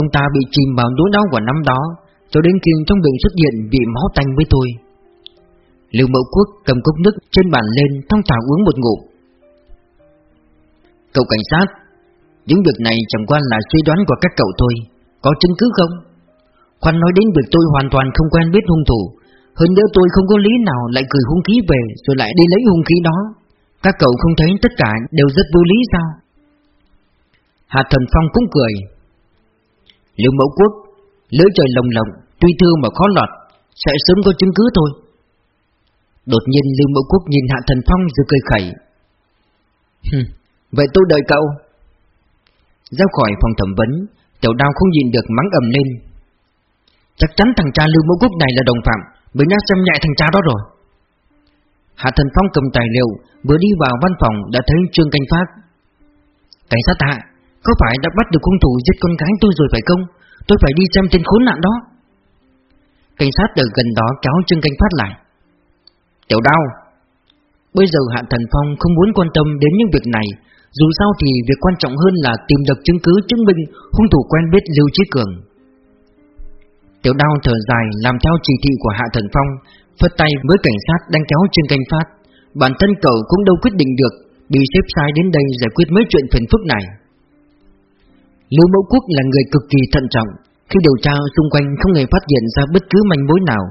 Ông ta bị chìm vào nỗi đau của năm đó Cho đến khi trong đường xuất hiện vị máu tanh với tôi Lưu mẫu Quốc cầm cốc nước trên bàn lên Thong thả uống một ngụm. Cậu cảnh sát, Những việc này chẳng qua là suy đoán của các cậu thôi, Có chứng cứ không? Khoan nói đến việc tôi hoàn toàn không quen biết hung thủ, Hơn nữa tôi không có lý nào lại gửi hung khí về Rồi lại đi lấy hung khí đó. Các cậu không thấy tất cả đều rất vô lý sao? Hạ Thần Phong cũng cười. Lưu mẫu quốc, Lưỡi trời lồng lộng, Tuy thương mà khó lọt, Sẽ sớm có chứng cứ thôi. Đột nhiên Lưu Mẫu Quốc nhìn Hạ Thần Phong rồi cười khẩy. Vậy tôi đợi cậu. Ra khỏi phòng thẩm vấn, Tiểu đao không nhìn được mắng ầm lên. Chắc chắn thằng cha Lưu Mẫu Quốc này là đồng phạm, Mình đã xem nhại thằng cha đó rồi. Hạ Thần Phong cầm tài liệu, Vừa đi vào văn phòng đã thấy Trương Canh Phát. Cảnh sát hạ Có phải đã bắt được hung thủ giết con gái tôi rồi phải không? Tôi phải đi xem tên khốn nạn đó. Cảnh sát ở gần đó kéo Trương Canh Phát lại. Tiểu Đao, Bây giờ Hạ Thần Phong không muốn quan tâm đến những việc này Dù sao thì việc quan trọng hơn là tìm được chứng cứ chứng minh hung thủ quen biết Lưu Chí Cường. Tiểu đao thở dài làm theo chỉ thị của Hạ Thần Phong Phất tay với cảnh sát đang kéo trên canh phát. Bản thân cậu cũng đâu quyết định được Bị xếp sai đến đây giải quyết mấy chuyện phiền phức này. Lưu Mẫu Quốc là người cực kỳ thận trọng Khi điều tra xung quanh không hề phát hiện ra bất cứ manh mối nào.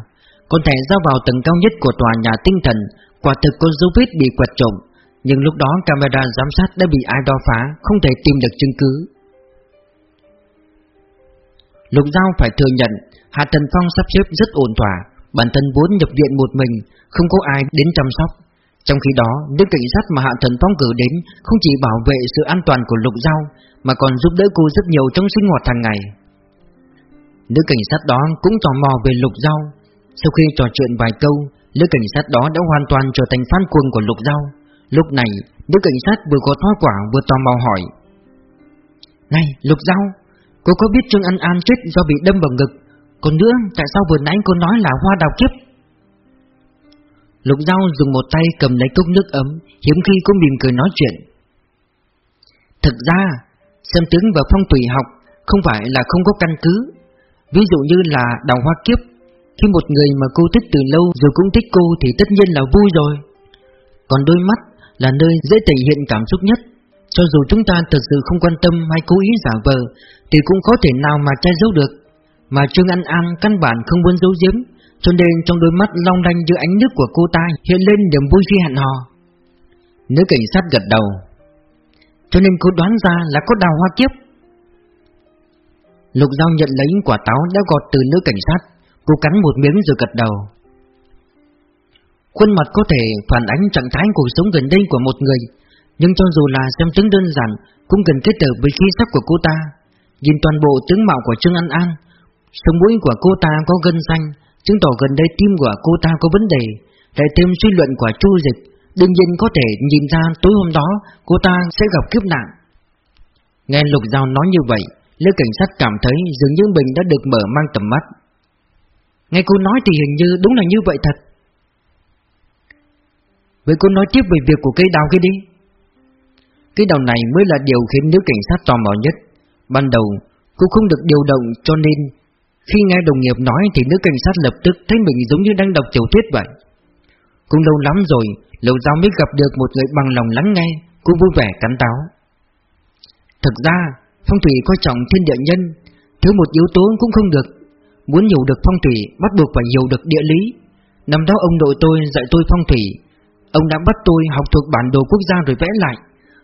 Còn thể ra vào tầng cao nhất của tòa nhà tinh thần, Quả thực có dấu vết bị quật trộm. Nhưng lúc đó camera giám sát đã bị ai đo phá, Không thể tìm được chứng cứ. Lục Giao phải thừa nhận Hạ Tần Phong sắp xếp rất ổn thỏa, Bản thân vốn nhập viện một mình, Không có ai đến chăm sóc. Trong khi đó nữ cảnh sát mà Hạ Thần Phong cử đến Không chỉ bảo vệ sự an toàn của Lục Giao, Mà còn giúp đỡ cô rất nhiều trong sinh hoạt hàng ngày. Nữ cảnh sát đó cũng tò mò về Lục Giao sau khi trò chuyện vài câu Nữ cảnh sát đó đã hoàn toàn trở thành fan cuồng của Lục Giao. Lúc này Nữ cảnh sát vừa có thoái quả vừa tò mò hỏi, Này, Lục Giao, Cô có biết Trương An An chết do bị đâm vào ngực? Còn nữa, tại sao vừa nãy cô nói là hoa đào kiếp? Lục Giao dùng một tay cầm lấy cốc nước ấm, Hiếm khi cũng mỉm cười nói chuyện, Thực ra, Xem tướng và phong thủy học Không phải là không có căn cứ. Ví dụ như là đào hoa kiếp khi một người mà cô thích từ lâu Rồi cũng thích cô thì tất nhiên là vui rồi. Còn đôi mắt là nơi dễ thể hiện cảm xúc nhất. Cho dù chúng ta thật sự không quan tâm hay cố ý giả vờ, Thì cũng có thể nào mà che giấu được. Mà Trương An An căn bản không muốn giấu giếm, Cho nên trong đôi mắt long lanh giữa ánh nước của cô ta Hiện lên niềm vui khi hẹn hò. Nữ cảnh sát gật đầu. Cho nên cô đoán ra là có đào hoa kiếp. Lục Giao nhận lấy quả táo đã gọt từ nữ cảnh sát. Cô cắn một miếng rồi gật đầu. Khuôn mặt có thể phản ánh trạng thái cuộc sống gần đây của một người, nhưng cho dù là xem tướng đơn giản, Cũng cần kết hợp với khí sắc của cô ta. Nhìn toàn bộ tướng mạo của Trương An An, Sống mũi của cô ta có gân xanh, Chứng tỏ gần đây tim của cô ta có vấn đề. Lại thêm suy luận của Chu Dịch, Đương nhiên có thể nhìn ra tối hôm đó Cô ta sẽ gặp kiếp nạn. Nghe Lục Giao nói như vậy, Lê Cảnh sát cảm thấy dường như mình đã được mở mang tầm mắt. Nghe cô nói thì hình như đúng là như vậy thật. Vậy cô nói tiếp về việc của cây đào kia đi. Cái đầu này mới là điều khiến nữ cảnh sát tò mò nhất. Ban đầu, cô không được điều động cho nên Khi nghe đồng nghiệp nói thì nữ cảnh sát lập tức thấy mình giống như đang đọc tiểu thuyết vậy. Cũng lâu lắm rồi, Lâu giao mới gặp được một người bằng lòng lắng nghe, Cô vui vẻ cắn táo. Thực ra, Phong thủy coi trọng thiên địa nhân, Thiếu một yếu tố cũng không được. Muốn hiểu được phong thủy, bắt buộc phải hiểu được địa lý. Năm đó ông nội tôi dạy tôi phong thủy. Ông đã bắt tôi học thuộc bản đồ quốc gia rồi vẽ lại.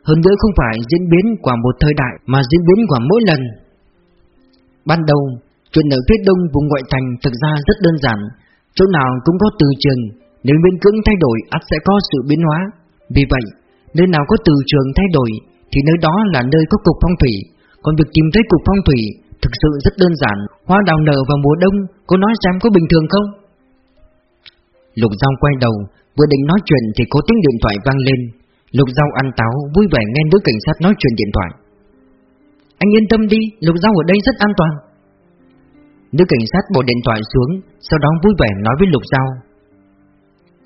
Hơn nữa không phải diễn biến của một thời đại, Mà diễn biến của mỗi lần. Ban đầu, Chuyện ở phía đông vùng ngoại thành thực ra rất đơn giản. Chỗ nào cũng có từ trường. Nếu biên cưỡng thay đổi, ắt sẽ có sự biến hóa. Vì vậy, Nơi nào có từ trường thay đổi, Thì nơi đó là nơi có cục phong thủy. Còn việc tìm thấy cục phong thủy Thực sự rất đơn giản. Hoa đào nở vào mùa đông Cô nói xem có bình thường không? Lục Giao quay đầu Vừa định nói chuyện thì có tiếng điện thoại vang lên. Lục Giao ăn táo vui vẻ nghe nữ cảnh sát nói chuyện điện thoại. Anh yên tâm đi Lục Giao ở đây rất an toàn. Nữ cảnh sát bỏ điện thoại xuống Sau đó vui vẻ nói với Lục Giao.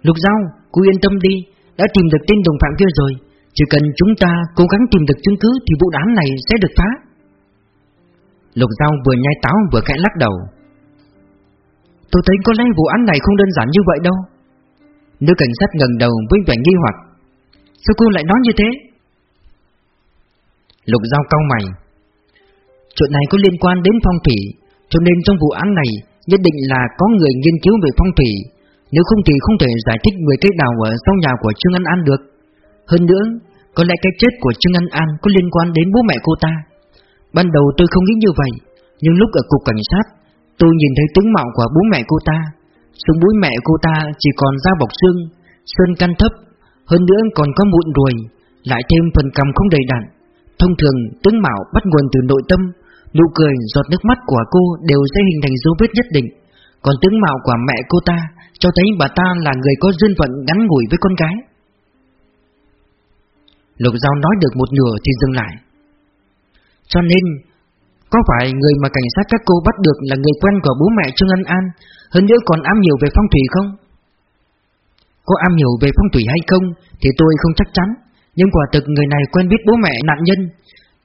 Lục Giao, cô yên tâm đi Đã tìm được tên đồng phạm kia rồi. Chỉ cần chúng ta cố gắng tìm được chứng cứ Thì vụ án này sẽ được phá. Lục Giao vừa nhai táo vừa khẽ lắc đầu. Tôi thấy có lẽ vụ án này không đơn giản như vậy đâu. Nữ cảnh sát ngẩng đầu với vẻ nghi hoặc. Sao cô lại nói như thế? Lục Giao cau mày. Chuyện này có liên quan đến phong thủy, Cho nên trong vụ án này Nhất định là có người nghiên cứu về phong thủy. Nếu không thì không thể giải thích người cây đào ở sau nhà của Trương An An được. Hơn nữa, Có lẽ cái chết của Trương An An có liên quan đến bố mẹ cô ta. Ban đầu tôi không nghĩ như vậy Nhưng lúc ở cục cảnh sát Tôi nhìn thấy tướng mạo của bố mẹ cô ta. Xương bố mẹ cô ta chỉ còn da bọc xương Sơn căn thấp Hơn nữa còn có mụn ruồi Lại thêm phần cầm không đầy đặn. Thông thường tướng mạo bắt nguồn từ nội tâm Nụ cười, giọt nước mắt của cô đều sẽ hình thành dấu vết nhất định. Còn tướng mạo của mẹ cô ta Cho thấy bà ta là người có duyên phận gắn ngủi với con gái. Lục Giao nói được một nửa thì dừng lại. Cho nên, Có phải người mà cảnh sát các cô bắt được là người quen của bố mẹ Trương Ân An, Hơn nữa còn am hiểu về phong thủy không? Có am hiểu về phong thủy hay không Thì tôi không chắc chắn, Nhưng quả thực người này quen biết bố mẹ nạn nhân.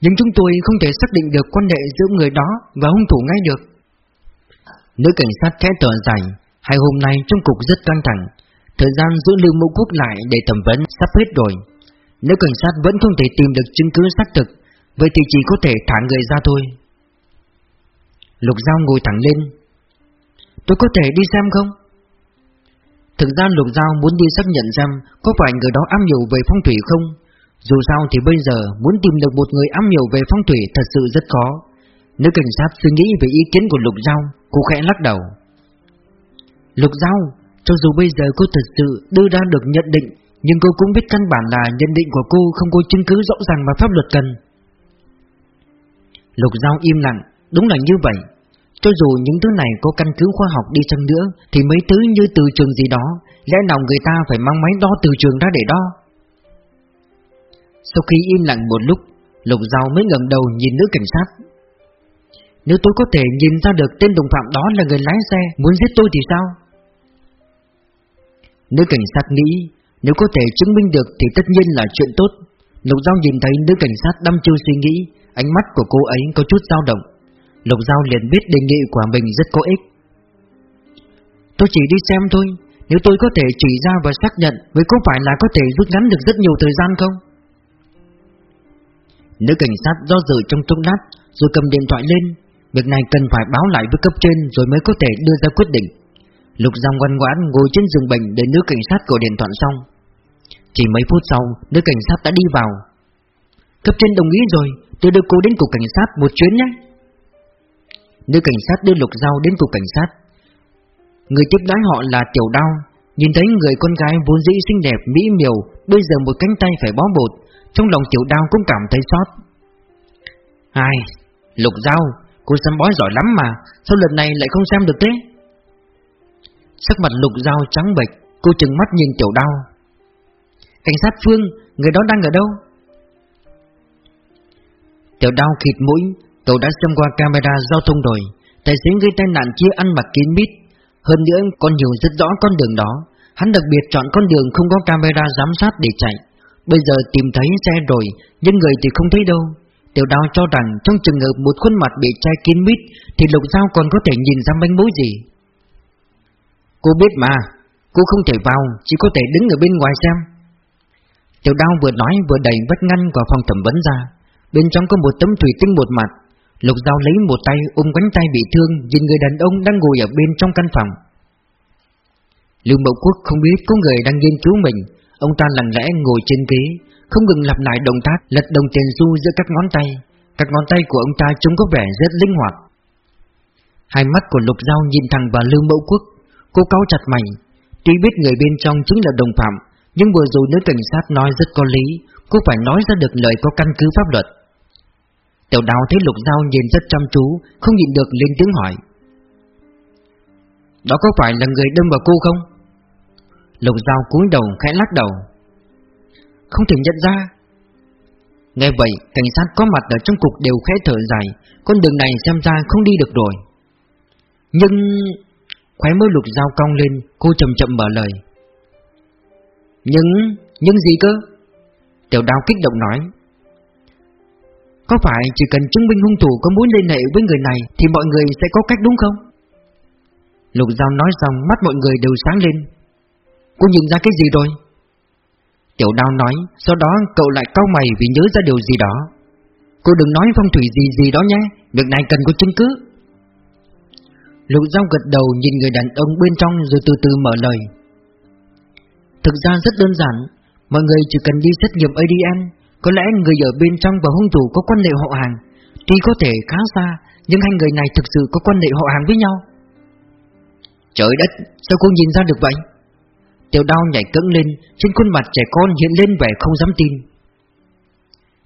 Nhưng chúng tôi không thể xác định được quan hệ giữa người đó và hung thủ ngay được. Nữ cảnh sát khẽ thở dài, Hai hôm nay trong cục rất căng thẳng. Thời gian giữ Lưu Mẫu Quốc lại để thẩm vấn sắp hết rồi. Nữ cảnh sát vẫn không thể tìm được chứng cứ xác thực. Vậy thì chỉ có thể thả người ra thôi. Lục Giao ngồi thẳng lên. Tôi có thể đi xem không? Thực ra Lục Giao muốn đi xác nhận xem Có phải người đó am hiểu về phong thủy không. Dù sao thì bây giờ muốn tìm được một người am hiểu về phong thủy thật sự rất khó. Nữ cảnh sát suy nghĩ về ý kiến của Lục Giao, Cô khẽ lắc đầu. Lục Giao, Cho dù bây giờ cô thật sự đưa ra được nhận định, Nhưng cô cũng biết căn bản là nhận định của cô không có chứng cứ rõ ràng mà pháp luật cần. Lục Giao im lặng, Đúng là như vậy. Cho dù những thứ này có căn cứ khoa học đi chăng nữa, Thì mấy thứ như từ trường gì đó, Lẽ nào người ta phải mang máy đo từ trường ra để đo? Sau khi im lặng một lúc, Lục Giao mới ngẩng đầu nhìn nữ cảnh sát. Nếu tôi có thể nhìn ra được tên đồng phạm đó là người lái xe, Muốn giết tôi thì sao? Nữ cảnh sát nghĩ, Nếu có thể chứng minh được thì tất nhiên là chuyện tốt. Lục Giao nhìn thấy nữ cảnh sát đăm chiêu suy nghĩ Ánh mắt của cô ấy có chút dao động. Lục Giao liền biết đề nghị của mình rất có ích. Tôi chỉ đi xem thôi, Nếu tôi có thể chỉ ra và xác nhận, Vậy có phải là có thể rút ngắn được rất nhiều thời gian không? Nữ cảnh sát do dự trong chốc lát, Rồi cầm điện thoại lên. Việc này cần phải báo lại với cấp trên Rồi mới có thể đưa ra quyết định. Lục Giao ngoan ngoãn ngồi trên giường bệnh Để nữ cảnh sát gọi điện thoại xong. Chỉ mấy phút sau, Nữ cảnh sát đã đi vào. Cấp trên đồng ý rồi. Tôi đưa cô đến cục cảnh sát một chuyến nhé. Nữ cảnh sát đưa Lục Giao đến cục cảnh sát. Người tiếp đái họ là Tiểu Đao. Nhìn thấy người con gái vốn dĩ xinh đẹp, mỹ miều, Bây giờ một cánh tay phải bó bột, trong lòng tiểu đao cũng cảm thấy xót. Ai, Lục Giao, Cô xem bói giỏi lắm mà, Sao lần này lại không xem được thế? Sắc mặt lục Giao trắng bệch, Cô chừng mắt nhìn tiểu đao. Cảnh sát Phương, Người đó đang ở đâu? Tiểu đao khịt mũi Cậu đã xem qua camera giao thông rồi. Tài xế gây tai nạn chia ăn mặc kín mít. Hơn nữa còn nhiều rất rõ con đường đó. Hắn đặc biệt chọn con đường không có camera giám sát để chạy. Bây giờ tìm thấy xe rồi, Nhưng người thì không thấy đâu. Tiểu đao cho rằng trong trường hợp một khuôn mặt bị che kín mít, Thì lục dao còn có thể nhìn ra manh mối gì. Cô biết mà, Cô không thể vào, Chỉ có thể đứng ở bên ngoài xem. Tiểu đao vừa nói vừa đẩy vách ngăn của phòng thẩm vấn ra. Bên trong có một tấm thủy tinh một mặt. Lục dao lấy một tay ôm cánh tay bị thương, Nhìn người đàn ông đang ngồi ở bên trong căn phòng. Lưu Mậu Quốc không biết có người đang nghiên cứu mình. Ông ta lặng lẽ ngồi trên ghế, Không ngừng lặp lại động tác, lật đồng tiền xu giữa các ngón tay. Các ngón tay của ông ta trông có vẻ rất linh hoạt. Hai mắt của Lục Giao nhìn thẳng vào Lưu Mẫu Quốc. Cô cáu chặt mày. Tuy biết người bên trong chính là đồng phạm, Nhưng vừa rồi nữ cảnh sát nói rất có lý. Cô phải nói ra được lời có căn cứ pháp luật. Tiểu đào thấy Lục Giao nhìn rất chăm chú, Không nhìn được lên tiếng hỏi. Đó có phải là người đâm vào cô không? Lục Giao cúi đầu khẽ lắc đầu. Không thể nhận ra. Nghe vậy, cảnh sát có mặt ở trong cục đều khẽ thở dài, Con đường này xem ra không đi được rồi. Nhưng... Khóe môi lục dao cong lên, Cô chậm chậm mở lời. Nhưng... Nhưng gì cơ? Tiểu đao kích động nói. Có phải chỉ cần chứng minh hung thủ có mối liên hệ với người này Thì mọi người sẽ có cách đúng không? Lục Giao nói xong, mắt mọi người đều sáng lên Cô nhìn ra cái gì rồi? Tiểu đao nói, Sau đó cậu lại cau mày vì nhớ ra điều gì đó Cô đừng nói phong thủy gì gì đó nhé, Việc này cần có chứng cứ Lục Giao gật đầu nhìn người đàn ông bên trong rồi từ từ mở lời Thực ra rất đơn giản, Mọi người chỉ cần đi xét nghiệm ADN có lẽ người ở bên trong và hung thủ có quan hệ họ hàng Tuy có thể khá xa Nhưng hai người này thực sự có quan hệ họ hàng với nhau. Trời đất, sao cô nhìn ra được vậy? Tiểu đao nhảy cẫng lên Trên khuôn mặt trẻ con hiện lên vẻ không dám tin.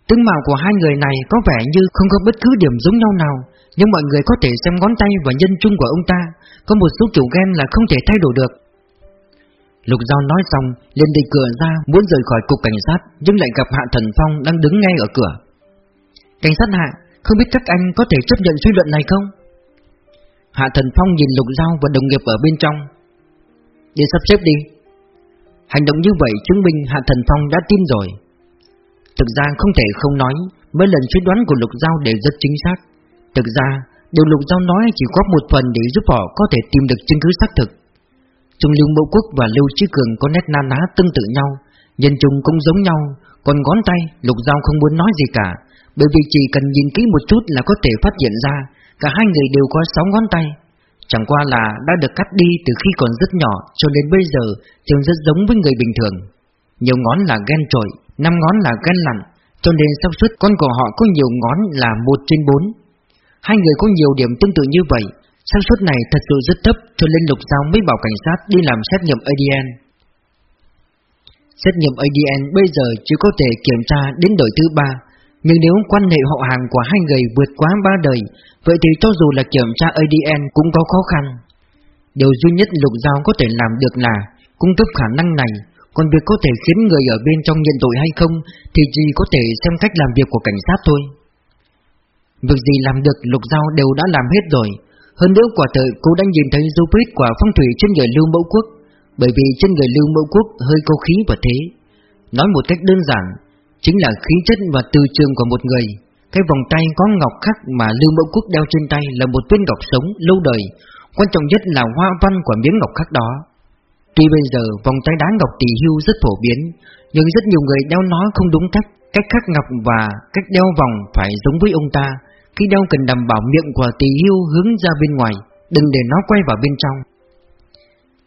Tướng mạo của hai người này có vẻ như không có bất cứ điểm giống nhau nào Nhưng mọi người có thể xem ngón tay và nhân chung của ông ta Có một số kiểu gen là không thể thay đổi được Lục Giao nói xong liền đi cửa ra muốn rời khỏi cục cảnh sát Nhưng lại gặp Hạ Thần Phong đang đứng ngay ở cửa. Cảnh sát Hạ, không biết các anh có thể chấp nhận suy luận này không? Hạ Thần Phong nhìn Lục Giao và đồng nghiệp ở bên trong. Đi sắp xếp đi. Hành động như vậy chứng minh Hạ Thần Phong đã tin rồi. Thực ra không thể không nói Mấy lần suy đoán của Lục Giao đều rất chính xác. Thực ra Điều Lục Giao nói chỉ có một phần để giúp họ có thể tìm được chứng cứ xác thực. Trung Lưu mẫu Quốc và Lưu Chí Cường có nét na ná tương tự nhau Nhân chung cũng giống nhau Còn ngón tay Lục Giao không muốn nói gì cả Bởi vì chỉ cần nhìn kỹ một chút là có thể phát hiện ra Cả hai người đều có sáu ngón tay. Chẳng qua là đã được cắt đi từ khi còn rất nhỏ Cho đến bây giờ Trông rất giống với người bình thường. Nhiều ngón là ghen trội năm ngón là ghen lặn Cho nên xác suất con của họ có nhiều ngón là một trên bốn, Hai người có nhiều điểm tương tự như vậy xác suất này thật sự rất thấp Cho nên Lục Giao mới bảo cảnh sát đi làm xét nghiệm ADN Xét nghiệm ADN bây giờ chỉ có thể kiểm tra đến đời thứ ba, nhưng nếu quan hệ họ hàng của hai người vượt quá ba đời, Vậy thì cho dù là kiểm tra ADN cũng có khó khăn. Điều duy nhất Lục Giao có thể làm được là Cung cấp khả năng này, Còn việc có thể khiến người ở bên trong nhận tội hay không Thì chỉ có thể xem cách làm việc của cảnh sát thôi. Việc gì làm được Lục Giao đều đã làm hết rồi hơn nữa quả thời cô đã nhìn thấy dấu vết quả phong thủy trên người Lưu Mẫu Quốc Bởi vì trên người Lưu Mẫu Quốc hơi có khí và thế Nói một cách đơn giản chính là khí chất và từ trường của một người. Cái vòng tay có ngọc khắc mà Lưu Mẫu Quốc đeo trên tay là một viên ngọc sống lâu đời, quan trọng nhất là hoa văn của miếng ngọc khắc đó. Tuy bây giờ vòng tay đá ngọc tỷ hưu rất phổ biến, nhưng rất nhiều người đeo nó không đúng cách, cách khắc ngọc và cách đeo vòng phải giống với ông ta. Khi đeo cần đảm bảo miệng của tỷ hưu hướng ra bên ngoài, đừng để nó quay vào bên trong.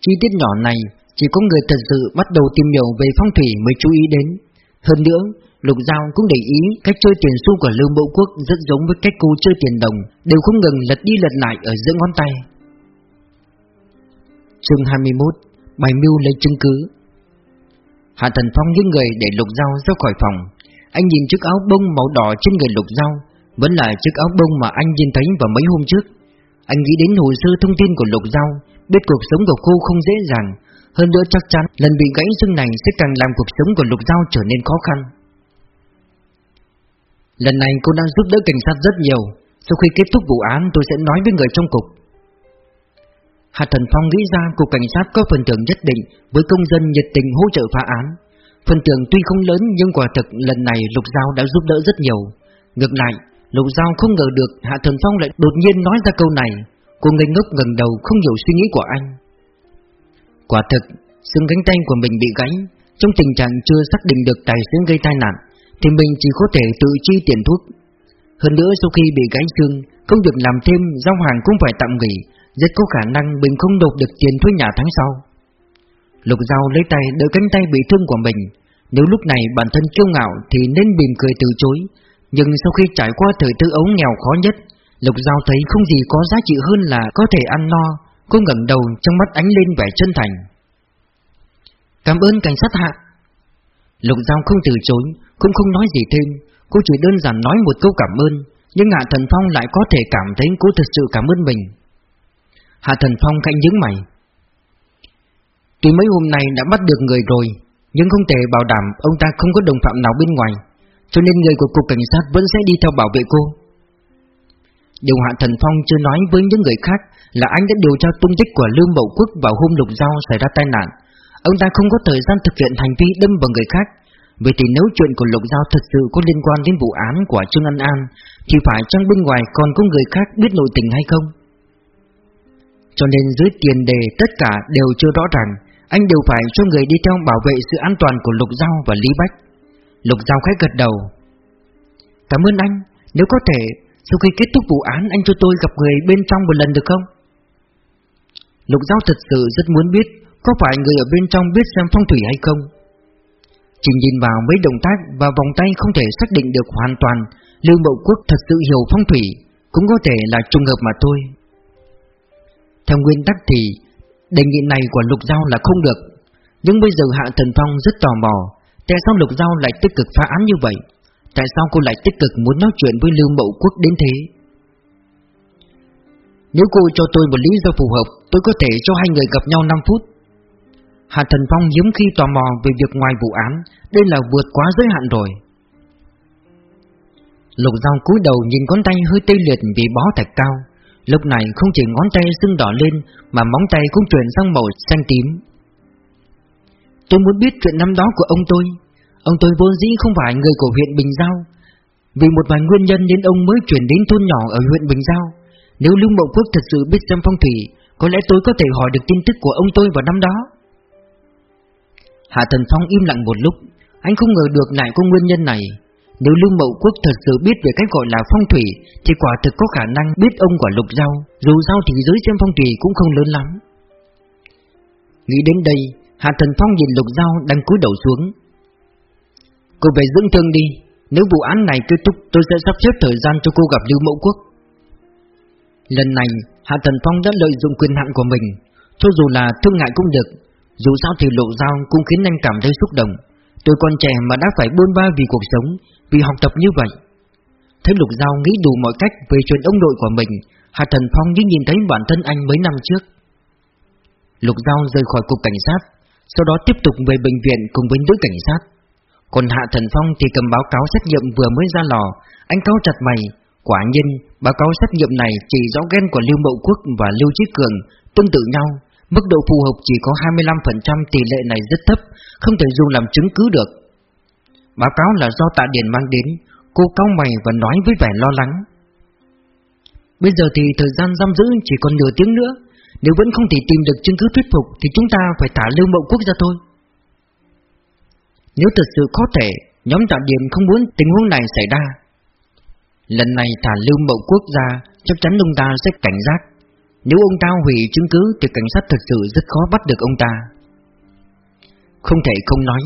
Chi tiết nhỏ này chỉ có người thật sự bắt đầu tìm hiểu về phong thủy mới chú ý đến. Hơn nữa, Lục Giao cũng để ý cách chơi tiền xu của Lưu Mẫu Quốc rất giống với cách cô chơi tiền đồng, đều không ngừng lật đi lật lại ở giữa ngón tay. Chương 21 Bài mưu lấy chứng cứ Hạ Thần Phong những người để Lục Giao ra khỏi phòng Anh nhìn chiếc áo bông màu đỏ trên người Lục Giao vẫn là chiếc áo bông mà anh nhìn thấy vào mấy hôm trước. Anh nghĩ đến hồ sơ thông tin của Lục Giao Biết cuộc sống của cô không dễ dàng. Hơn nữa chắc chắn lần bị gãy xương này sẽ càng làm cuộc sống của Lục Giao trở nên khó khăn. Lần này cô đang giúp đỡ cảnh sát rất nhiều. Sau khi kết thúc vụ án tôi sẽ nói với người trong cục. Hạ Thần Phong nghĩ ra cục cảnh sát có phần thưởng nhất định Với công dân nhiệt tình hỗ trợ phá án. Phần thưởng tuy không lớn nhưng quả thực lần này Lục Giao đã giúp đỡ rất nhiều. Ngược lại, Lục Giao không ngờ được Hạ Thần Phong lại đột nhiên nói ra câu này. Cô ngây ngốc gần đầu không hiểu suy nghĩ của anh. Quả thực, xương cánh tay của mình bị gãy. Trong tình trạng chưa xác định được tài xế gây tai nạn thì mình chỉ có thể tự chi tiền thuốc. Hơn nữa sau khi bị gãy xương, công việc làm thêm giao hàng cũng phải tạm nghỉ, rất có khả năng mình không nộp được tiền thuê nhà tháng sau. Lục Giao lấy tay đỡ cánh tay bị thương của mình, nếu lúc này bản thân kiêu ngạo thì nên mỉm cười từ chối, nhưng sau khi trải qua thời tư ấu nghèo khó nhất, Lục Giao thấy không gì có giá trị hơn là có thể ăn no, cô ngẩng đầu trong mắt ánh lên vẻ chân thành. Cảm ơn cảnh sát hạ. Lục Giao không từ chối, cũng không nói gì thêm, cô chỉ đơn giản nói một câu cảm ơn, nhưng Hạ Thần Phong lại có thể cảm thấy cô thật sự cảm ơn mình. Hạ Thần Phong cạnh những mày. Tuy mấy hôm nay đã bắt được người rồi, nhưng không thể bảo đảm ông ta không có đồng phạm nào bên ngoài, cho nên người của cục cảnh sát vẫn sẽ đi theo bảo vệ cô. Điều Hạ Thần Phong chưa nói với những người khác là anh đã điều tra tung tích của lương Mậu Quốc vào hôm Lục Giao xảy ra tai nạn. Ông ta không có thời gian thực hiện hành vi đâm vào người khác. Vậy thì nếu chuyện của Lục Giao thực sự có liên quan đến vụ án của Trương An An, thì phải chăng bên ngoài còn có người khác biết nội tình hay không? Cho nên dưới tiền đề tất cả đều chưa rõ ràng, anh đều phải cho người đi theo bảo vệ sự an toàn của Lục Giao và Lý Bách. Lục Giao khẽ gật đầu. Cảm ơn anh, nếu có thể, sau khi kết thúc vụ án anh cho tôi gặp người bên trong một lần được không? Lục Giao thật sự rất muốn biết có phải người ở bên trong biết xem phong thủy hay không. Chỉ nhìn vào mấy động tác và vòng tay không thể xác định được hoàn toàn Lưu Mậu Quốc thật sự hiểu phong thủy Cũng có thể là trùng hợp mà thôi Theo nguyên tắc thì Đề nghị này của Lục Giao là không được Nhưng bây giờ Hạ Thần Phong rất tò mò Tại sao Lục Giao lại tích cực phá án như vậy? Tại sao cô lại tích cực muốn nói chuyện với Lưu Mậu Quốc đến thế? Nếu cô cho tôi một lý do phù hợp, Tôi có thể cho hai người gặp nhau 5 phút. Hạ Thần Phong hiếm khi tò mò về việc ngoài vụ án, Đây là vượt quá giới hạn rồi. Lục Giao cúi đầu nhìn ngón tay hơi tê liệt vì bó thạch cao. Lúc này không chỉ ngón tay sưng đỏ lên, Mà móng tay cũng chuyển sang màu xanh tím. Tôi muốn biết chuyện năm đó của ông tôi. Ông tôi vốn dĩ không phải người của huyện Bình Giao. Vì một vài nguyên nhân nên ông mới chuyển đến thôn nhỏ ở huyện Bình Giao. Nếu Lưu Mậu Quốc thật sự biết xem phong thủy, Có lẽ tôi có thể hỏi được tin tức của ông tôi vào năm đó. Hạ Thần Phong im lặng một lúc. Anh không ngờ được lại có nguyên nhân này. Nếu Lưu Mậu Quốc thật sự biết về cách gọi là phong thủy, Thì quả thực có khả năng biết ông quả lục giao. Dù sao thì giới xem phong thủy cũng không lớn lắm. Nghĩ đến đây Hạ Thần Phong nhìn lục giao đang cúi đầu xuống. Cô về dưỡng thương đi, Nếu vụ án này kết thúc, tôi sẽ sắp xếp thời gian cho cô gặp Lưu Mẫu Quốc. Lần này, Hạ Thần Phong đã lợi dụng quyền hạn của mình, Cho dù là thương ngại cũng được, dù sao thì lộ giao cũng khiến anh cảm thấy xúc động. Tôi còn trẻ mà đã phải buôn ba vì cuộc sống, Vì học tập như vậy. Thấy lục giao nghĩ đủ mọi cách về chuyện ông nội của mình, Hạ Thần Phong như nhìn thấy bản thân anh mấy năm trước. Lục giao rời khỏi cục cảnh sát sau đó tiếp tục về bệnh viện cùng với nữ cảnh sát. Còn Hạ Thần Phong thì cầm báo cáo xét nghiệm vừa mới ra lò. Anh cao chặt mày. Quả nhiên báo cáo xét nghiệm này chỉ rõ ghen của Lưu Mậu Quốc và Lưu Chí Cường tương tự nhau. Mức độ phù hợp chỉ có 25% tỷ lệ này rất thấp, không thể dùng làm chứng cứ được. Báo cáo là do tạ điển mang đến, cô cau mày và nói với vẻ lo lắng. Bây giờ thì thời gian giam giữ chỉ còn nửa tiếng nữa, nếu vẫn không thể tìm được chứng cứ thuyết phục thì chúng ta phải thả Lưu Mậu Quốc ra thôi. Nếu thật sự có thể, nhóm tạ điểm không muốn tình huống này xảy ra. Lần này thả Lưu Mậu Quốc ra, chắc chắn ông ta sẽ cảnh giác. Nếu ông ta hủy chứng cứ thì cảnh sát thật sự rất khó bắt được ông ta Không thể không nói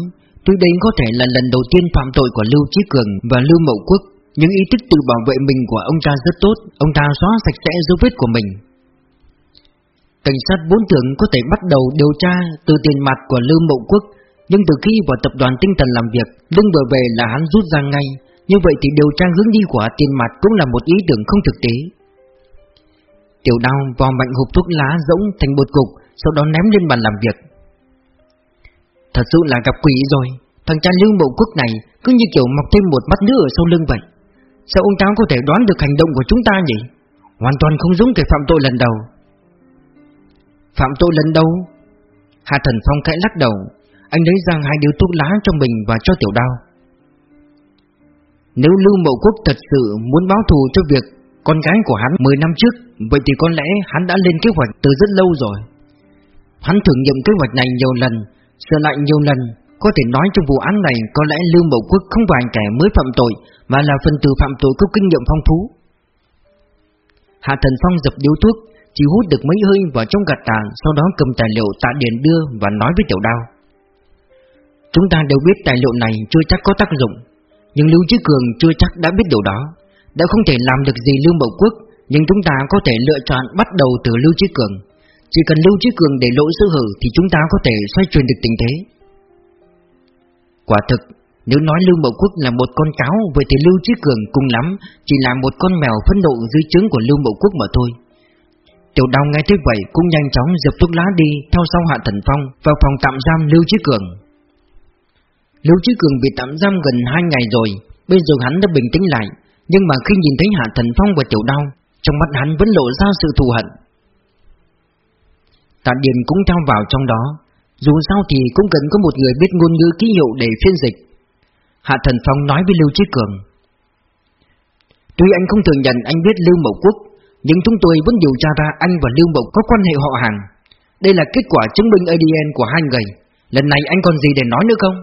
Tuy đây có thể là lần đầu tiên phạm tội của Lưu Chí Cường và Lưu Mậu Quốc Nhưng ý thức tự bảo vệ mình của ông ta rất tốt Ông ta xóa sạch sẽ dấu vết của mình Cảnh sát vốn tưởng có thể bắt đầu điều tra từ tiền mặt của Lưu Mậu Quốc, Nhưng từ khi vào tập đoàn tinh thần làm việc Lưng vừa về là hắn rút ra ngay. Như vậy thì điều tra hướng đi của tiền mặt cũng là một ý tưởng không thực tế. Tiểu đao vò mạnh hộp thuốc lá rỗng thành bột cục, Sau đó ném lên bàn làm việc. Thật sự là gặp quỷ rồi. Thằng cha lưu Mậu quốc này Cứ như kiểu mọc thêm một mắt nữa ở sau lưng vậy. Sao ông cháu có thể đoán được hành động của chúng ta nhỉ? Hoàn toàn không giống kẻ phạm tội lần đầu. Phạm tội lần đâu? Hạ thần phong khẽ lắc đầu. Anh lấy ra hai điếu thuốc lá cho mình và cho tiểu đao. Nếu Lưu Mậu Quốc thật sự muốn báo thù cho việc con gái của hắn 10 năm trước, Vậy thì có lẽ hắn đã lên kế hoạch từ rất lâu rồi. Hắn thử nghiệm kế hoạch này nhiều lần, Sửa lại nhiều lần, Có thể nói trong vụ án này Có lẽ Lưu Mậu Quốc không phải kẻ mới phạm tội, Mà là phần tử phạm tội có kinh nghiệm phong phú. Hạ Thần Phong dập điếu thuốc chỉ hút được mấy hơi vào trong gạt tàn Sau đó cầm tài liệu tạ điền đưa Và nói với tiểu đao. Chúng ta đều biết tài liệu này chưa chắc có tác dụng, Nhưng Lưu Chí Cường chưa chắc đã biết điều đó. Đã không thể làm được gì Lưu Mậu Quốc, Nhưng chúng ta có thể lựa chọn bắt đầu từ Lưu Chí Cường. Chỉ cần Lưu Chí Cường để lỗ sơ hở Thì chúng ta có thể xoay chuyển được tình thế. Quả thực, Nếu nói Lưu Mậu Quốc là một con cáo Vậy thì Lưu Chí Cường cùng lắm Chỉ là một con mèo phẫn nộ dưới trướng của Lưu Mậu Quốc mà thôi. Tiểu đào nghe thế vậy cũng nhanh chóng dập thuốc lá đi, Theo sau Hạ Thần Phong Vào phòng tạm giam Lưu Chí Cường. Lưu Chí Cường bị tạm giam gần 2 ngày rồi, Bây giờ hắn đã bình tĩnh lại, nhưng mà khi nhìn thấy Hạ Thần Phong và Tiểu đau Trong mắt hắn vẫn lộ ra sự thù hận. Tạ Điền cũng theo vào trong đó, Dù sao thì cũng cần có một người biết ngôn ngữ ký hiệu để phiên dịch. Hạ Thần Phong nói với Lưu Chí Cường, Tuy anh không thừa nhận anh biết Lưu Mậu Quốc nhưng chúng tôi vẫn điều tra ra anh và Lưu Mậu có quan hệ họ hàng Đây là kết quả chứng minh ADN của hai người Lần này anh còn gì để nói nữa không?